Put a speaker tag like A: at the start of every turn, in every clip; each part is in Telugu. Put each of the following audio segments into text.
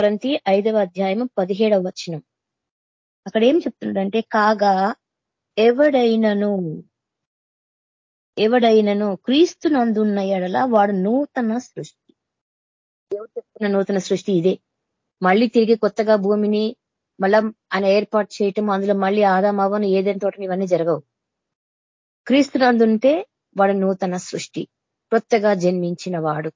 A: కొరంతి ఐదవ అధ్యాయము పదిహేడవ వచనం. అక్కడ ఏం చెప్తున్నాడంటే కాగా ఎవడైనను ఎవడైనను క్రీస్తు నందున్న ఎడల వాడు నూతన సృష్టి. ఎవరు చెప్తున్న నూతన సృష్టి ఇదే. మళ్ళీ తిరిగి కొత్తగా భూమిని మళ్ళా ఆయన ఏర్పాటు చేయటం అందులో మళ్ళీ ఆదామవను ఏదైనా తోటని ఇవన్నీ జరగవు. క్రీస్తు నందుంటే వాడు నూతన సృష్టి. కొత్తగా జన్మించిన వాడు.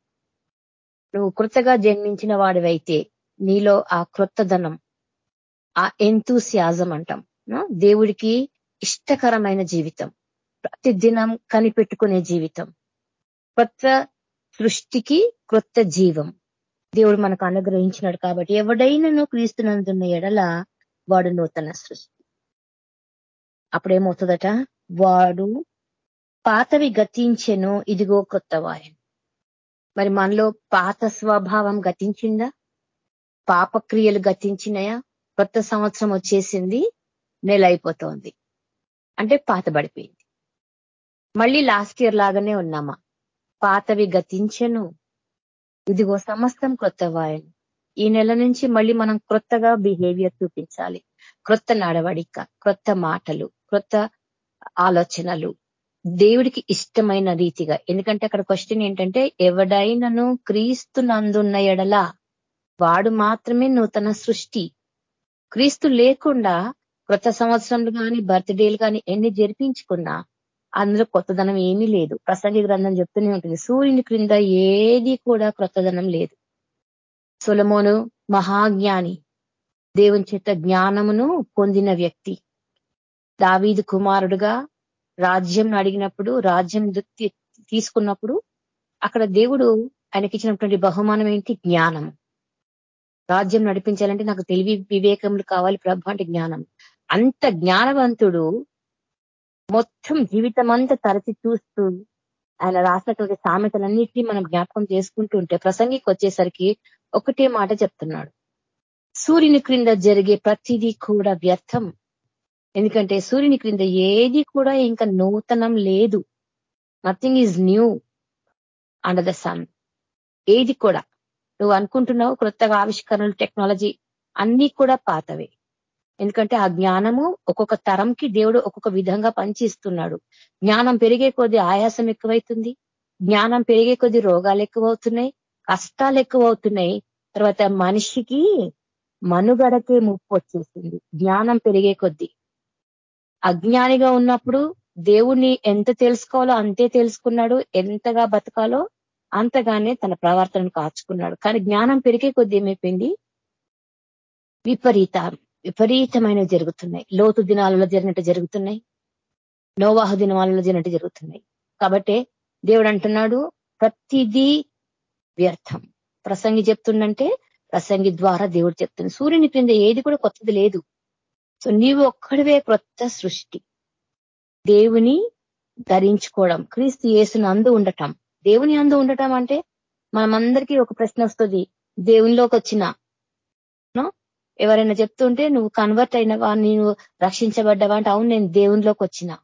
A: నువ్వు కొత్తగా జన్మించిన వాడివైతే నీలో ఆ క్రొత్తదనం ఆ ఎంతూసియాజం అంటాం. దేవుడికి ఇష్టకరమైన జీవితం. ప్రతిదినం కనిపెట్టుకునే జీవితం. కొత్త సృష్టికి క్రొత్త జీవం. దేవుడు మనకు అనుగ్రహించినాడు కాబట్టి ఎవడైనాను క్రీస్తునందున్న ఎడల వాడు నూతన సృష్టి. అప్పుడేమవుతుందట? వాడు పాతవి గతించెను ఇదిగో కొత్త వాయను మరి మనలో పాత స్వభావం గతించిందా? పాపక్రియలు గతించినాయా? కొత్త సంవత్సరం వచ్చేసింది నెల అయిపోతోంది అంటే పాత పడిపోయింది మళ్ళీ లాస్ట్ ఇయర్ లాగానే ఉన్నామా? పాతవి గతించను. ఇదిగో సమస్తం క్రొత్త వాయను. ఈ నెల నుంచి మళ్ళీ మనం క్రొత్తగా బిహేవియర్ చూపించాలి. క్రొత్త నడవడిక క్రొత్త మాటలు క్రొత్త ఆలోచనలు. దేవుడికి ఇష్టమైన రీతిగా. ఎందుకంటే అక్కడ క్వశ్చన్ ఏంటంటే ఎవడైనను క్రీస్తునందున్న ఎడల వాడు మాత్రమే నూతన సృష్టి. క్రీస్తు లేకుండా క్రొత్త సంవత్సరంలు కానీ బర్త్డేలు కానీ ఎన్ని జరిపించుకున్నా అందులో కొత్తదనం ఏమీ లేదు. ప్రసంగి గ్రంథం చెప్తూనే ఉంటుంది సూర్యుని క్రింద ఏది కూడా క్రొత్తదనం లేదు. సులమోను మహాజ్ఞాని దేవుని చేత జ్ఞానమును పొందిన వ్యక్తి. దావీదు కుమారుడుగా రాజ్యం అడిగినప్పుడు రాజ్యం తీసుకున్నప్పుడు అక్కడ దేవుడు ఆయనకి ఇచ్చినటువంటి బహుమానం ఏంటి జ్ఞానం రాజ్యం నడిపించాలంటే నాకు తెలివి వివేకములు కావాలి ప్రభ అంటే జ్ఞానం. అంత జ్ఞానవంతుడు మొత్తం జీవితం అంతా తరచి చూస్తూ ఆయన రాసినటువంటి సామెతలన్నింటినీ మనం జ్ఞాపకం చేసుకుంటూ ఉంటే ప్రసంగికి వచ్చేసరికి ఒకటే మాట చెప్తున్నాడు. సూర్యుని క్రింద జరిగే ప్రతిదీ కూడా వ్యర్థం. ఎందుకంటే సూర్యుని క్రింద ఏది కూడా ఇంకా నూతనం లేదు. Nothing is new under the sun ఏది కూడా నువ్వు అనుకుంటున్నావు కొత్తగా ఆవిష్కరణలు టెక్నాలజీ అన్ని కూడా పాతవే. ఎందుకంటే ఆ జ్ఞానము ఒక్కొక్క తరంకి దేవుడు ఒక్కొక్క విధంగా పనిచేస్తున్నాడు. జ్ఞానం పెరిగే కొద్దీ ఆయాసం ఎక్కువైతుంది. జ్ఞానం పెరిగే కొద్దీ రోగాలు ఎక్కువ అవుతున్నాయి కష్టాలు ఎక్కువ అవుతున్నాయి తర్వాత మనిషికి మనుగడకే ముప్పు వచ్చేసింది. జ్ఞానం పెరిగే కొద్దీ. అజ్ఞానిగా ఉన్నప్పుడు దేవుణ్ణి ఎంత తెలుసుకోవాలో అంతే తెలుసుకున్నాడు. ఎంతగా బతకాలో అంతగానే తన ప్రవర్తనను కాచుకున్నాడు. కానీ జ్ఞానం పెరిగే కొద్దీ ఏమైపోయింది? విపరీత విపరీతమైన జరుగుతున్నాయి. లోతు దినాలలో జరిగినట్టు జరుగుతున్నాయి. నోవాహ దినాలలో జరిగినట్టు జరుగుతున్నాయి. కాబట్టి దేవుడు అంటున్నాడు ప్రతిదీ వ్యర్థం. ప్రసంగి చెప్తుండంటే ప్రసంగి ద్వారా దేవుడు చెప్తుంది సూర్యుని క్రింద ఏది కూడా కొత్తది లేదు. సో నీవు ఒక్కడివే కొత్త సృష్టి. దేవుని ధరించుకోవడం క్రీస్తు యేసును అందు ఉండటం. దేవుని అందు ఉండటం అంటే మనమందరికీ ఒక ప్రశ్న వస్తుంది. దేవునిలోకి వచ్చిన ఎవరైనా చెప్తుంటే నువ్వు కన్వర్ట్ అయినవా నేను రక్షించబడ్డవా అంటే అవును నేను దేవునిలోకి వచ్చిన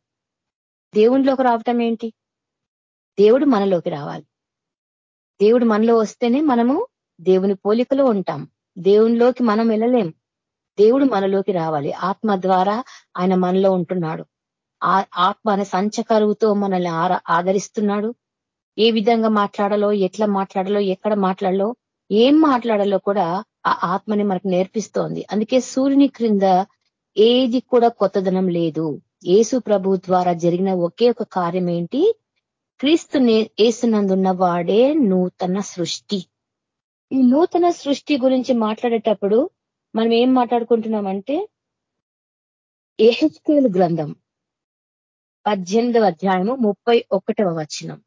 A: దేవునిలోకి రావటం ఏంటి? దేవుడు మనలోకి రావాలి. దేవుడు మనలో వస్తేనే మనము దేవుని పోలికలో ఉంటాం. దేవునిలోకి మనం వెళ్ళలేం. దేవుడు మనలోకి రావాలి. ఆత్మ ద్వారా ఆయన మనలో ఉంటున్నాడు. ఆత్మ అనే సంచకరువుతో మనల్ని ఆదరిస్తున్నాడు. ఏ విధంగా మాట్లాడాలో ఎట్లా మాట్లాడాలో ఎక్కడ మాట్లాడాలో ఏం మాట్లాడాలో కూడా ఆ ఆత్మని మనకు నేర్పిస్తోంది. అందుకే సూర్యుని క్రింద ఏది కూడా కొత్తదనం లేదు. ఏసు ప్రభు ద్వారా జరిగిన ఒకే ఒక కార్యం ఏంటి? క్రీస్తు ఏసునందున్న వాడే నూతన సృష్టి. ఈ నూతన సృష్టి గురించి మాట్లాడేటప్పుడు మనం ఏం మాట్లాడుకుంటున్నామంటే ఏహెచ్కేలు గ్రంథం పద్దెనిమిదవ అధ్యాయము ముప్పై ఒకటవ వచనం.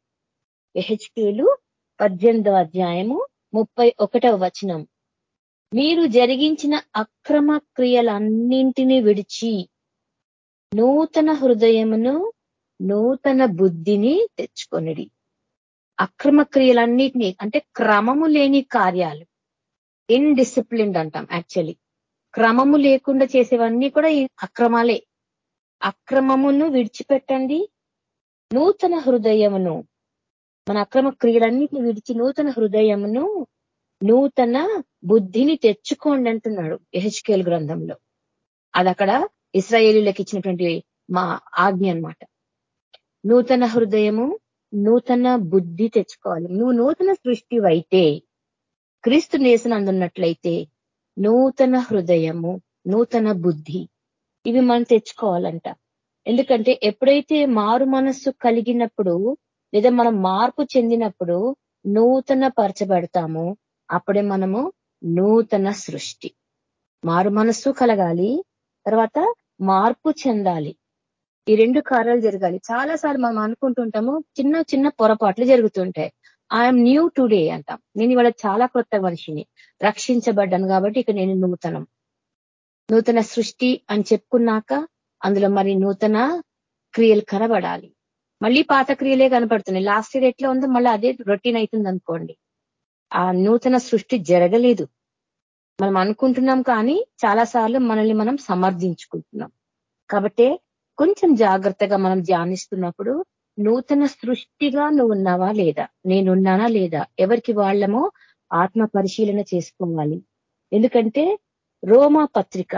A: ఎహెచ్కేలు పద్దెనిమిదవ అధ్యాయము ముప్పై ఒకటవ వచనం. మీరు జరిగించిన అక్రమ క్రియలన్నింటినీ విడిచి నూతన హృదయమును నూతన బుద్ధిని తెచ్చుకొనిడి. అక్రమ క్రియలన్నిటినీ అంటే క్రమము లేని కార్యాలు. ఇన్డిసిప్లిన్డ్ అంటాం యాక్చువల్లీ క్రమము లేకుండా చేసేవన్నీ కూడా అక్రమాలే. అక్రమమును విడిచిపెట్టండి. నూతన హృదయమును మన అక్రమ క్రియలన్నిటిని విడిచి నూతన హృదయమును నూతన బుద్ధిని తెచ్చుకోండి అంటున్నాడు ఎహెచ్కేల్ గ్రంథంలో. అది అక్కడ ఇస్రాయేలీలకు ఇచ్చినటువంటి మా ఆజ్ఞ అనమాట నూతన హృదయము నూతన బుద్ధి తెచ్చుకోవాలి. నువ్వు నూతన సృష్టి అయితే క్రీస్తు నేసనందున్నట్లయితే నూతన హృదయము నూతన బుద్ధి ఇవి మనం తెచ్చుకోవాలంట. ఎందుకంటే ఎప్పుడైతే మారు మనస్సు కలిగినప్పుడు లేదా మనం మార్పు చెందినప్పుడు నూతన పరచబడతాము అప్పుడే మనము నూతన సృష్టి. మారు మనస్సు కలగాలి తర్వాత మార్పు చెందాలి. ఈ రెండు కార్యాలు జరగాలి. చాలా సార్లు మనం అనుకుంటుంటాము చిన్న చిన్న పొరపాట్లు జరుగుతుంటాయి. ఐఎమ్ న్యూ టుడే అంటాం. నేను ఇవాళ చాలా కొత్త మనిషిని. రక్షించబడ్డాను కాబట్టి ఇక నేను నూతనం. నూతన సృష్టి అని చెప్పుకున్నాక అందులో మరి నూతన క్రియలు కనబడాలి. మళ్ళీ పాత క్రియలే కనపడుతున్నాయి. లాస్ట్ ఇయర్ ఎట్లా ఉందో మళ్ళీ అదే రొటీన్ అవుతుంది అనుకోండి. ఆ నూతన సృష్టి జరగలేదు. మనం అనుకుంటున్నాం కానీ చాలా సార్లు మనల్ని మనం సమర్థించుకుంటున్నాం. కాబట్టి కొంచెం జాగ్రత్తగా మనం ధ్యానిస్తున్నప్పుడు నూతన సృష్టిగా నువ్వు ఉన్నావా లేదా నేనున్నానా లేదా ఎవరికి వాళ్ళమో ఆత్మ పరిశీలన చేసుకోవాలి. ఎందుకంటే రోమా పత్రిక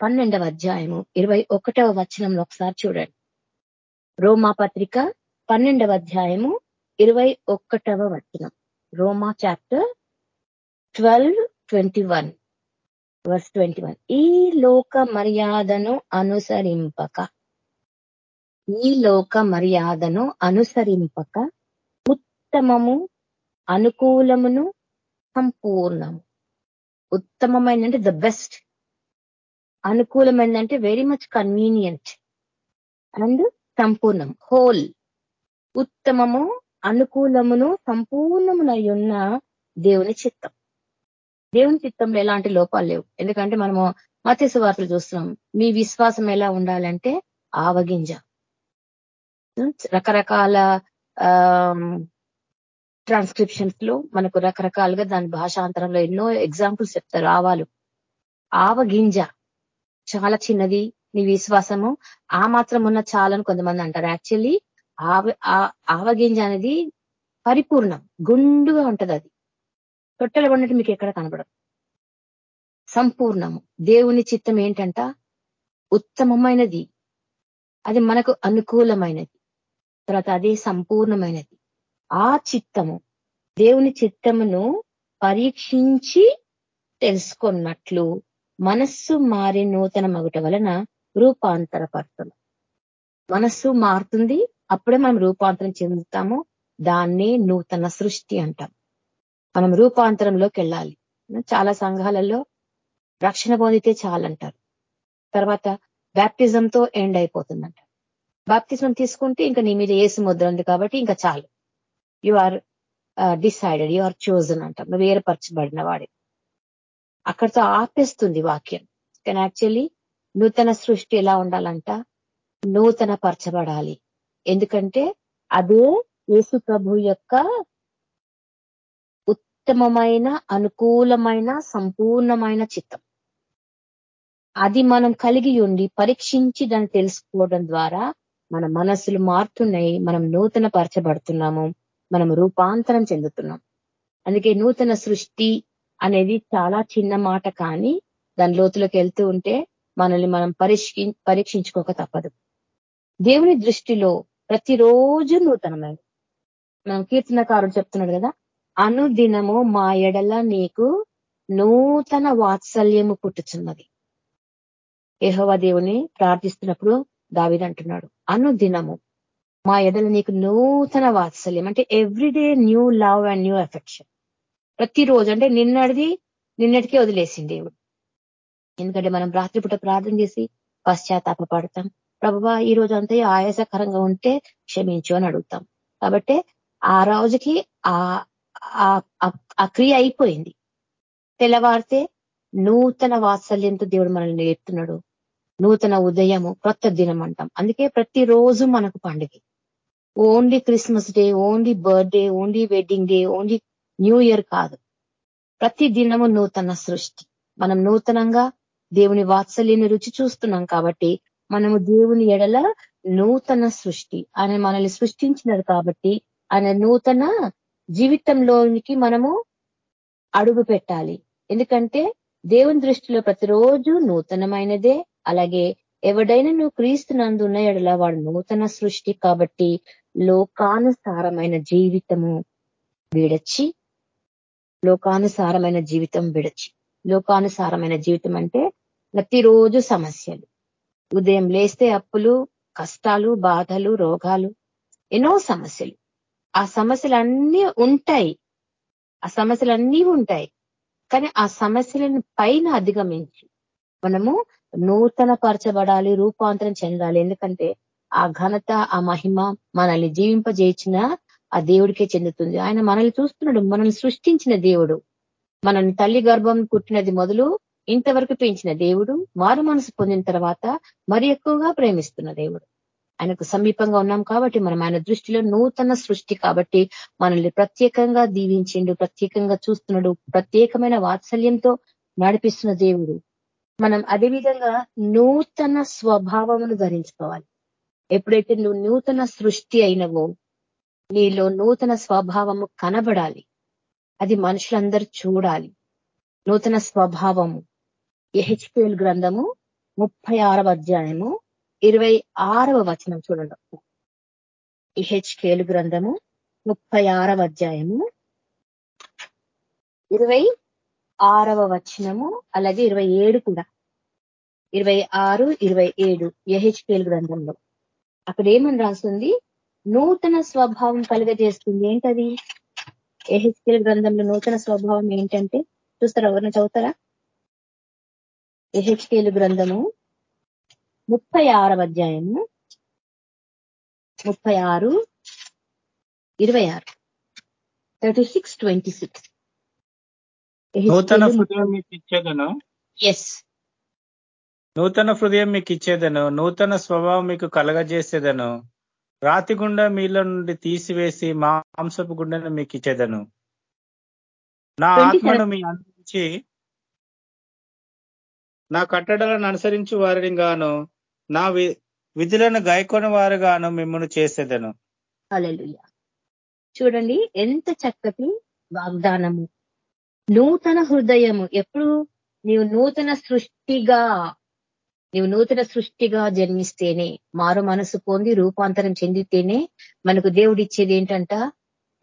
A: పన్నెండవ అధ్యాయము ఇరవై ఒకటవ వచనంలో ఒకసారి చూడండి. రోమా పత్రిక పన్నెండవ అధ్యాయము ఇరవై ఒక్కటవ వచనం. రోమా chapter twelve twenty one verse twenty one. ఈ లోక మర్యాదను అనుసరింపక ఈ లోక మర్యాదను అనుసరింపక ఉత్తమము అనుకూలమును సంపూర్ణము. ఉత్తమమైందంటే ద బెస్ట్ అనుకూలమైందంటే వెరీ మచ్ కన్వీనియంట్ అండ్ సంపూర్ణం. హోల్. ఉత్తమము అనుకూలమును సంపూర్ణమునై ఉన్న దేవుని చిత్తం. దేవుని చిత్తంలో ఎలాంటి లోపాలు లేవు. ఎందుకంటే మనము మత్స్య వార్తలు చూస్తున్నాం. మీ విశ్వాసం ఎలా ఉండాలంటే ఆవగింజ. రకరకాల ట్రాన్స్క్రిప్షన్స్లో మనకు రకరకాలుగా దాని భాషాంతరంలో ఎన్నో ఎగ్జాంపుల్స్ చెప్తారు ఆవాలు. ఆవగింజ చాలా చిన్నది నీ విశ్వాసము ఆ మాత్రం ఉన్న చాలని కొంతమంది అంటారు. యాక్చువల్లీ ఆవ ఆవగింజ అనేది పరిపూర్ణం గుండుగా ఉంటది అది. తొట్టెలు ఉన్నట్టు మీకు ఎక్కడ కనబడదు. సంపూర్ణము. దేవుని చిత్తం ఏంటంట? ఉత్తమమైనది. అది మనకు అనుకూలమైనది. తర్వాత అదే సంపూర్ణమైనది. ఆ చిత్తము దేవుని చిత్తమును పరీక్షించి తెలుసుకున్నట్లు మనస్సు మారి నూతన మగుట వలన రూపాంతరపడుతుంది మనస్సు మారుతుంది అప్పుడే మనం రూపాంతరం చెందుతాము. దాన్నే నూతన సృష్టి అంటాం. మనం రూపాంతరంలోకి వెళ్ళాలి. చాలా సంఘాలలో రక్షణ పొందితే చాలంటారు. తర్వాత బ్యాప్టిజంతో ఎండ్ అయిపోతుందంట. బాప్తిజం తీసుకుంటే ఇంకా నీ మీద ఏసు ముద్ర ఉంది కాబట్టి ఇంకా చాలు. You are decided you are chosen అంటాం. నువ్వు ఏర్పరచబడిన వాడి అక్కడితో ఆపేస్తుంది వాక్యం. కానీ యాక్చువల్లీ నూతన సృష్టి ఎలా ఉండాలంట? నూతన పరచబడాలి ఎందుకంటే అదే యేసు ప్రభు యొక్క ఉత్తమమైన అనుకూలమైన సంపూర్ణమైన చిత్తం. అది మనం కలిగి ఉండి పరీక్షించి దాన్ని తెలుసుకోవడం ద్వారా మన మనసులు మారుతున్నాయి మనం నూతన పరచబడుతున్నాము మనం రూపాంతరం చెందుతున్నాం. అందుకే నూతన సృష్టి అనేది చాలా చిన్న మాట కానీ దాని లోతులోకి వెళ్తూ ఉంటే మనల్ని మనం పరీక్షి పరీక్షించుకోక తప్పదు. దేవుని దృష్టిలో ప్రతిరోజు నూతనమైన. మనం కీర్తనకారుడు చెప్తున్నాడు కదా అనుదినము మా ఎడల నీకు నూతన వాత్సల్యము పుట్టుచున్నది. యహోవ దేవుని ప్రార్థిస్తున్నప్పుడు దావిదంటున్నాడు అనుదినము మా ఎడల నీకు నూతన వాత్సల్యం అంటే everyday new love and new affection ప్రతిరోజు అంటే నిన్నటిది నిన్నటికే వదిలేసింది దేవుడు. ఎందుకంటే మనం రాత్రిపూట ప్రార్థన చేసి పశ్చాత్తాప పడతాం ప్రభువా ఈ రోజు అంతా ఆయాసకరంగా ఉంటే క్షమించు అని అడుగుతాం. కాబట్టి ఆ రోజుకి ఆ క్రియ అయిపోయింది. తెల్లవారితే నూతన వాత్సల్యంతో దేవుడు మనల్ని నేర్పుతున్నాడు నూతన ఉదయము కొత్త దినం అంటాం. అందుకే ప్రతిరోజు మనకు పండుగ. Only Christmas day only birthday only wedding day only new year కాదు. ప్రతి దినము నూతన సృష్టి. మనం నూతనంగా దేవుని వాత్సల్యని రుచి చూస్తున్నాం కాబట్టి మనము దేవుని ఎడల నూతన సృష్టి. ఆయన మనల్ని సృష్టించినారు కాబట్టి ఆయన నూతన జీవితంలోనికి మనము అడుగు పెట్టాలి. ఎందుకంటే దేవుని దృష్టిలో ప్రతిరోజు నూతనమైనదే. అలాగే ఎవడైనా నువ్వు క్రీస్తునందు ఉన్న ఎడల వాడు నూతన సృష్టి కాబట్టి లోకానుసారమైన జీవితము విడచి లోకానుసారమైన జీవితం విడచి. లోకానుసారమైన జీవితం అంటే ప్రతిరోజు సమస్యలు. ఉదయం లేస్తే అప్పులు కష్టాలు బాధలు రోగాలు ఎన్నో సమస్యలు. ఆ సమస్యలన్నీ ఉంటాయి. ఆ సమస్యలన్నీ ఉంటాయి. కానీ ఆ సమస్యలను పైన అధిగమించి మనము నూతన పరచబడాలి రూపాంతరం చెందాలి. ఎందుకంటే ఆ ఘనత ఆ మహిమ మనల్ని జీవింపజేసిన ఆ దేవుడికే చెందుతుంది. ఆయన మనల్ని చూస్తున్నాడు. మనల్ని సృష్టించిన దేవుడు. మనల్ని తల్లి గర్భం పుట్టినది మొదలు ఇంతవరకు పెంచిన దేవుడు మారు మనసు పొందిన తర్వాత మరి ఎక్కువగా ప్రేమిస్తున్న దేవుడు. ఆయనకు సమీపంగా ఉన్నాం కాబట్టి మనం ఆయన దృష్టిలో నూతన సృష్టి కాబట్టి మనల్ని ప్రత్యేకంగా దీవించిండు ప్రత్యేకంగా చూస్తున్నాడు ప్రత్యేకమైన వాత్సల్యంతో నడిపిస్తున్న దేవుడు. మనం అదేవిధంగా నూతన స్వభావమును ధరించుకోవాలి. ఎప్పుడైతే నువ్వు నూతన సృష్టి అయినవో నీలో నూతన స్వభావము కనబడాలి. అది మనుషులందరూ చూడాలి. నూతన స్వభావము. ఎహెచ్కేల్ గ్రంథము ముప్పై అధ్యాయము ఇరవై ఆరవ వచనం చూడండి. ఇహెచ్కేలు గ్రంథము ముప్పై అధ్యాయము ఇరవై ఆరవ వచనము అలాగే ఇరవై ఏడు కూడా. ఇరవై ఆరు ఇరవై ఏడు ఎహెచ్కేల్ గ్రంథంలో. అక్కడ ఏమని రాస్తుంది? నూతన స్వభావం కలుగజేస్తుంది. ఏంటది? ఎహెచ్కేల్ గ్రంథంలో నూతన స్వభావం ఏంటంటే? చూస్తారా? ఎవరిని చదువుతారా? ఎహెచ్కేలు గ్రంథము ముప్పై ఆరవ అధ్యాయము ముప్పై ఆరు ఇరవై ఆరు థర్టీ సిక్స్ ట్వంటీ సిక్స్
B: నూతన హృదయం మీకు ఇచ్చేదను
A: ఎస్
B: నూతన హృదయం మీకు ఇచ్చేదను నూతన స్వభావం మీకు కలగజేసేదను రాతి గుండె మీలో నుండి తీసివేసి మాంసపు గుండెను మీకు ఇచ్చేదను నా ఆత్మను మీ అందించి నా కట్టడలను అనుసరించి వారిని గాను నా విధులను గాయకొని వారుగాను మిమ్మల్ని చేసేదను.
A: చూడండి ఎంత చక్కటి వాగ్దానము. నూతన హృదయము. ఎప్పుడు? నీవు నూతన సృష్టిగా నీవు నూతన సృష్టిగా జన్మిస్తేనే మారు మనసు పొంది రూపాంతరం చెందితేనే మనకు దేవుడిచ్చేది ఏంటంట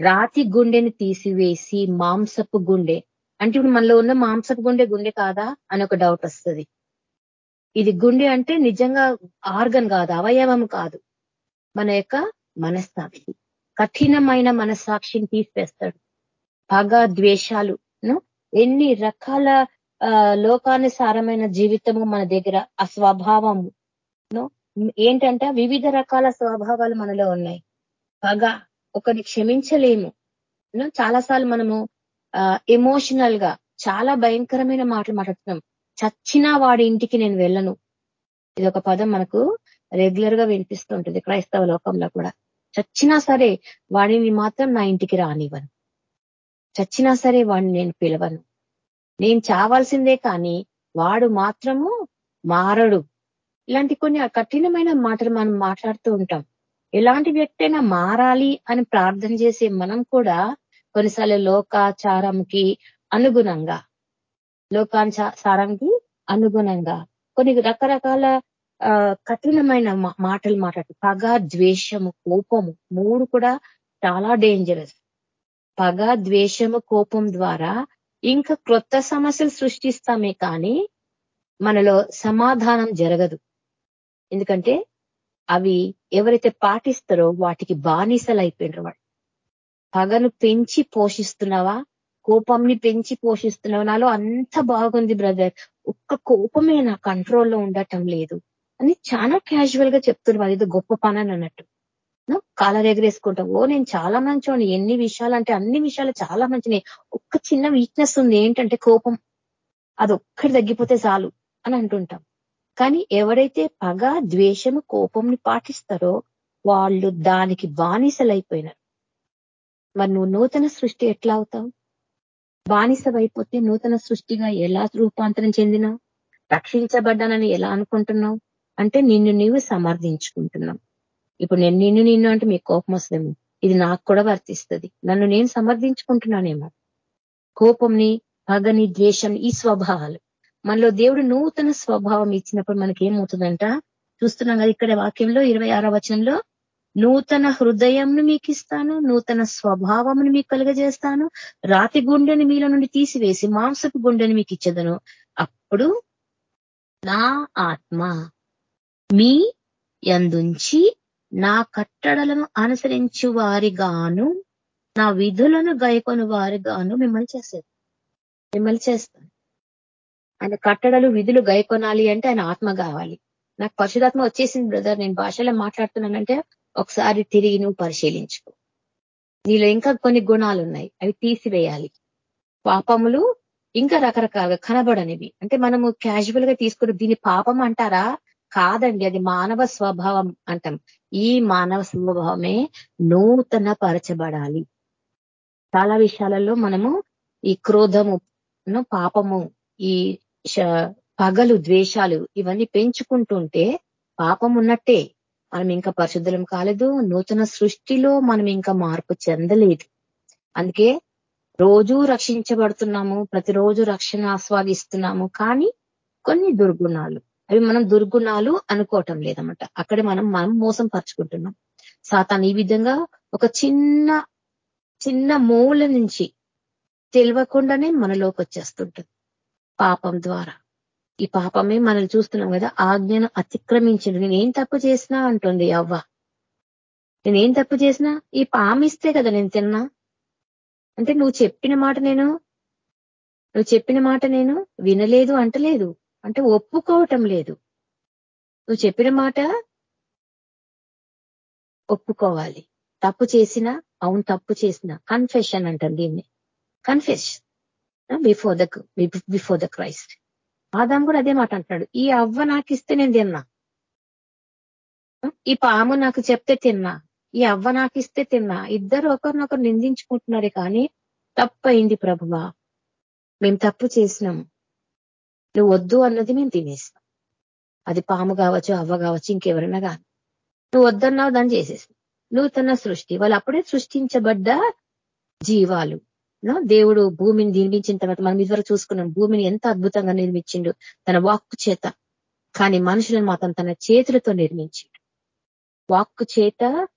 A: రాతి గుండెని తీసివేసి మాంసపు గుండె. అంటే ఇప్పుడు మనలో ఉన్న మాంసపు గుండె గుండె కాదా అని ఒక డౌట్ వస్తుంది. ఇది గుండె అంటే నిజంగా ఆర్గన్ కాదు అవయవం కాదు. మన యొక్క మనస్సాక్షి కఠినమైన మనస్సాక్షిని తీసివేస్తాడు పగ ద్వేషాలు ఎన్ని రకాల లోకానుసారమైన జీవితము మన దగ్గర ఆ స్వభావము ఏంటంటే వివిధ రకాల స్వభావాలు మనలో ఉన్నాయి. పగ ఒకరిని క్షమించలేము. చాలాసార్లు మనము ఎమోషనల్గా చాలా భయంకరమైన మాటలు మాట్లాడుతున్నాం. చచ్చిన వాడి ఇంటికి నేను వెళ్ళను. ఇది ఒక పదం మనకు రెగ్యులర్గా వినిపిస్తుంటుంది క్రైస్తవ లోకంలో కూడా. చచ్చినా సరే వాడిని మాత్రం నా ఇంటికి రానివ్వను. చచ్చినా సరే వాడిని నేను పిలవను. నేను చావాల్సిందే కానీ వాడు మాత్రము మారడు. ఇలాంటి కొన్ని కఠినమైన మాటలు మనం మాట్లాడుతూ ఉంటాం. ఎలాంటి వ్యక్తి మారాలి అని ప్రార్థన చేసే మనం కూడా కొన్నిసార్లు లోకాచారంకి అనుగుణంగా లోకాచారంకి అనుగుణంగా కొన్ని రకరకాల కఠినమైన మాటలు మాట్లాడు పగ ద్వేషము కోపము మూడు కూడా చాలా డేంజరస్ పగ ద్వేషము కోపం ద్వారా ఇంకా క్రొత్త సమస్యలు సృష్టిస్తామే కానీ మనలో సమాధానం జరగదు. ఎందుకంటే అవి ఎవరైతే పాటిస్తారో వాటికి బానిసలు అయిపోయినారు వాళ్ళు. పగను పెంచి పోషిస్తున్నావా? కోపంని పెంచి పోషిస్తున్నావు? నాలో అంత బాగుంది బ్రదర్. ఒక్క కోపమే నా కంట్రోల్లో ఉండటం లేదు. అని చాలా క్యాజువల్గా చెప్తున్నారు అది గొప్ప పని అన్నట్టు. కాలర్ ఎగరేసుకుంటాం ఓ నేను చాలా మంచోని ఎన్ని విషయాలు అంటే అన్ని విషయాలు చాలా మంచిని. ఒక్క చిన్న వీక్నెస్ ఉంది. ఏంటంటే కోపం. అది ఒక్కటి తగ్గిపోతే చాలు అని అంటుంటాం. కానీ ఎవరైతే పగ ద్వేషము కోపంని పాటిస్తారో వాళ్ళు దానికి బానిసలైపోయినారు. మరి నువ్వు నూతన సృష్టి ఎట్లా అవుతావు? బానిసవైపోతే నూతన సృష్టిగా ఎలా రూపాంతరం చెందినావు? రక్షించబడ్డానని ఎలా అనుకుంటున్నావు? అంటే నిన్ను నీవు సమర్థించుకుంటున్నావు. ఇప్పుడు నేను నిన్ను నిన్ను అంటే మీకు కోపం వస్తుందేమో? ఇది నాకు కూడా వర్తిస్తుంది. నన్ను నేను సమర్థించుకుంటున్నానేమో? కోపంని పగని ద్వేషం ఈ స్వభావాలు. మనలో దేవుడు నూతన స్వభావం ఇచ్చినప్పుడు మనకి ఏమవుతుందంట చూస్తున్నాం కదా ఇక్కడ వాక్యంలో ఇరవై ఆరో వచనంలో నూతన హృదయంను మీకు ఇస్తాను నూతన స్వభావంను మీకు కలుగజేస్తాను రాతి గుండెని మీలో నుండి తీసివేసి మాంసపు గుండెని మీకు ఇచ్చదను అప్పుడు నా ఆత్మ మీ ఎందుంచి నా కట్టడలను అనుసరించు వారిగాను నా విధులను గైకొని వారిగాను మిమ్మల్ని చేసేది. మిమ్మల్ని చేస్తాను. ఆయన కట్టడలు విధులు గైకొనాలి అంటే ఆయన ఆత్మ కావాలి. నాకు పరిశుధాత్మ వచ్చేసింది బ్రదర్. నేను భాషలో మాట్లాడుతున్నానంటే ఒకసారి తిరిగి నువ్వు పరిశీలించుకో. నీలో ఇంకా కొన్ని గుణాలు ఉన్నాయి అవి తీసివేయాలి. పాపములు ఇంకా రకరకాలుగా కనబడనివి. అంటే మనము క్యాజువల్గా తీసుకుని దీని పాపం అంటారా? కాదండి. అది మానవ స్వభావం అంటాం. ఈ మానవ స్వభావమే నూతన పరచబడాలి చాలా విషయాలలో మనము ఈ క్రోధము పాపము ఈ పగలు ద్వేషాలు ఇవన్నీ పెంచుకుంటుంటే పాపం ఉన్నట్టే. మనం ఇంకా పరిశుద్ధులం కాలేదు నూతన సృష్టిలో మనం ఇంకా మార్పు చెందలేదు. అందుకే రోజూ రక్షించబడుతున్నాము ప్రతిరోజు రక్షణ ఆస్వాదిస్తున్నాము కానీ కొన్ని దుర్గుణాలు. అవి మనం దుర్గుణాలు అనుకోవటం లేదన్నమాట. అక్కడే మనం మనం మోసం పరుచుకుంటున్నాం సాతాన్ ఈ విధంగా ఒక చిన్న చిన్న మూల నుంచి తెలియకుండానే మనలోకి వచ్చేస్తుంటుంది. పాపం ద్వారా. ఈ పాపమే మనల్ని చూస్తున్నాం కదా ఆజ్ఞను అతిక్రమించింది నేనేం తప్పు చేసినా అంటుంది అవ్వ నేనేం తప్పు చేసినా? ఈ పామిస్తే కదా నేను తిన్నా. అంటే నువ్వు చెప్పిన మాట నేను నువ్వు చెప్పిన మాట నేను వినలేదు అంటలేదు. అంటే ఒప్పుకోవటం లేదు. నువ్వు చెప్పిన మాట ఒప్పుకోవాలి. తప్పు చేసినా అవును తప్పు చేసిన. కన్ఫెషన్ అంటారు దీన్ని. Confess before the before the Christ Adam కూడా అదే మాట అంటాడు ఈ అవ్వ నాకు ఇస్తే నేను తిన్నా. ఈ పాము నాకు చెప్తే తిన్నా. ఈ అవ్వ నాకు ఇస్తే తిన్నా. ఇద్దరు ఒకరినొకరు నిందించుకుంటున్నారే కానీ తప్పయింది ప్రభువా. మేము తప్పు చేసినాం. నువ్వు వద్దు అన్నది మేము తినేసినాం. అది పాము కావచ్చు అవ్వ కావచ్చు ఇంకెవరైనా కాదు. నువ్వు వద్దన్నావు దాన్ని చేసేసి నూతన సృష్టి. వాళ్ళు అప్పుడే సృష్టించబడ్డ జీవాలు. దేవుడు భూమిని నిర్మించిన తర్వాత మనం ఇదివరకు చూసుకున్నాం భూమిని ఎంత అద్భుతంగా నిర్మించిండు తన వాక్కు చేత. కానీ మనుషులను మాత్రం తన చేతులతో నిర్మించిండు. వాక్కు చేత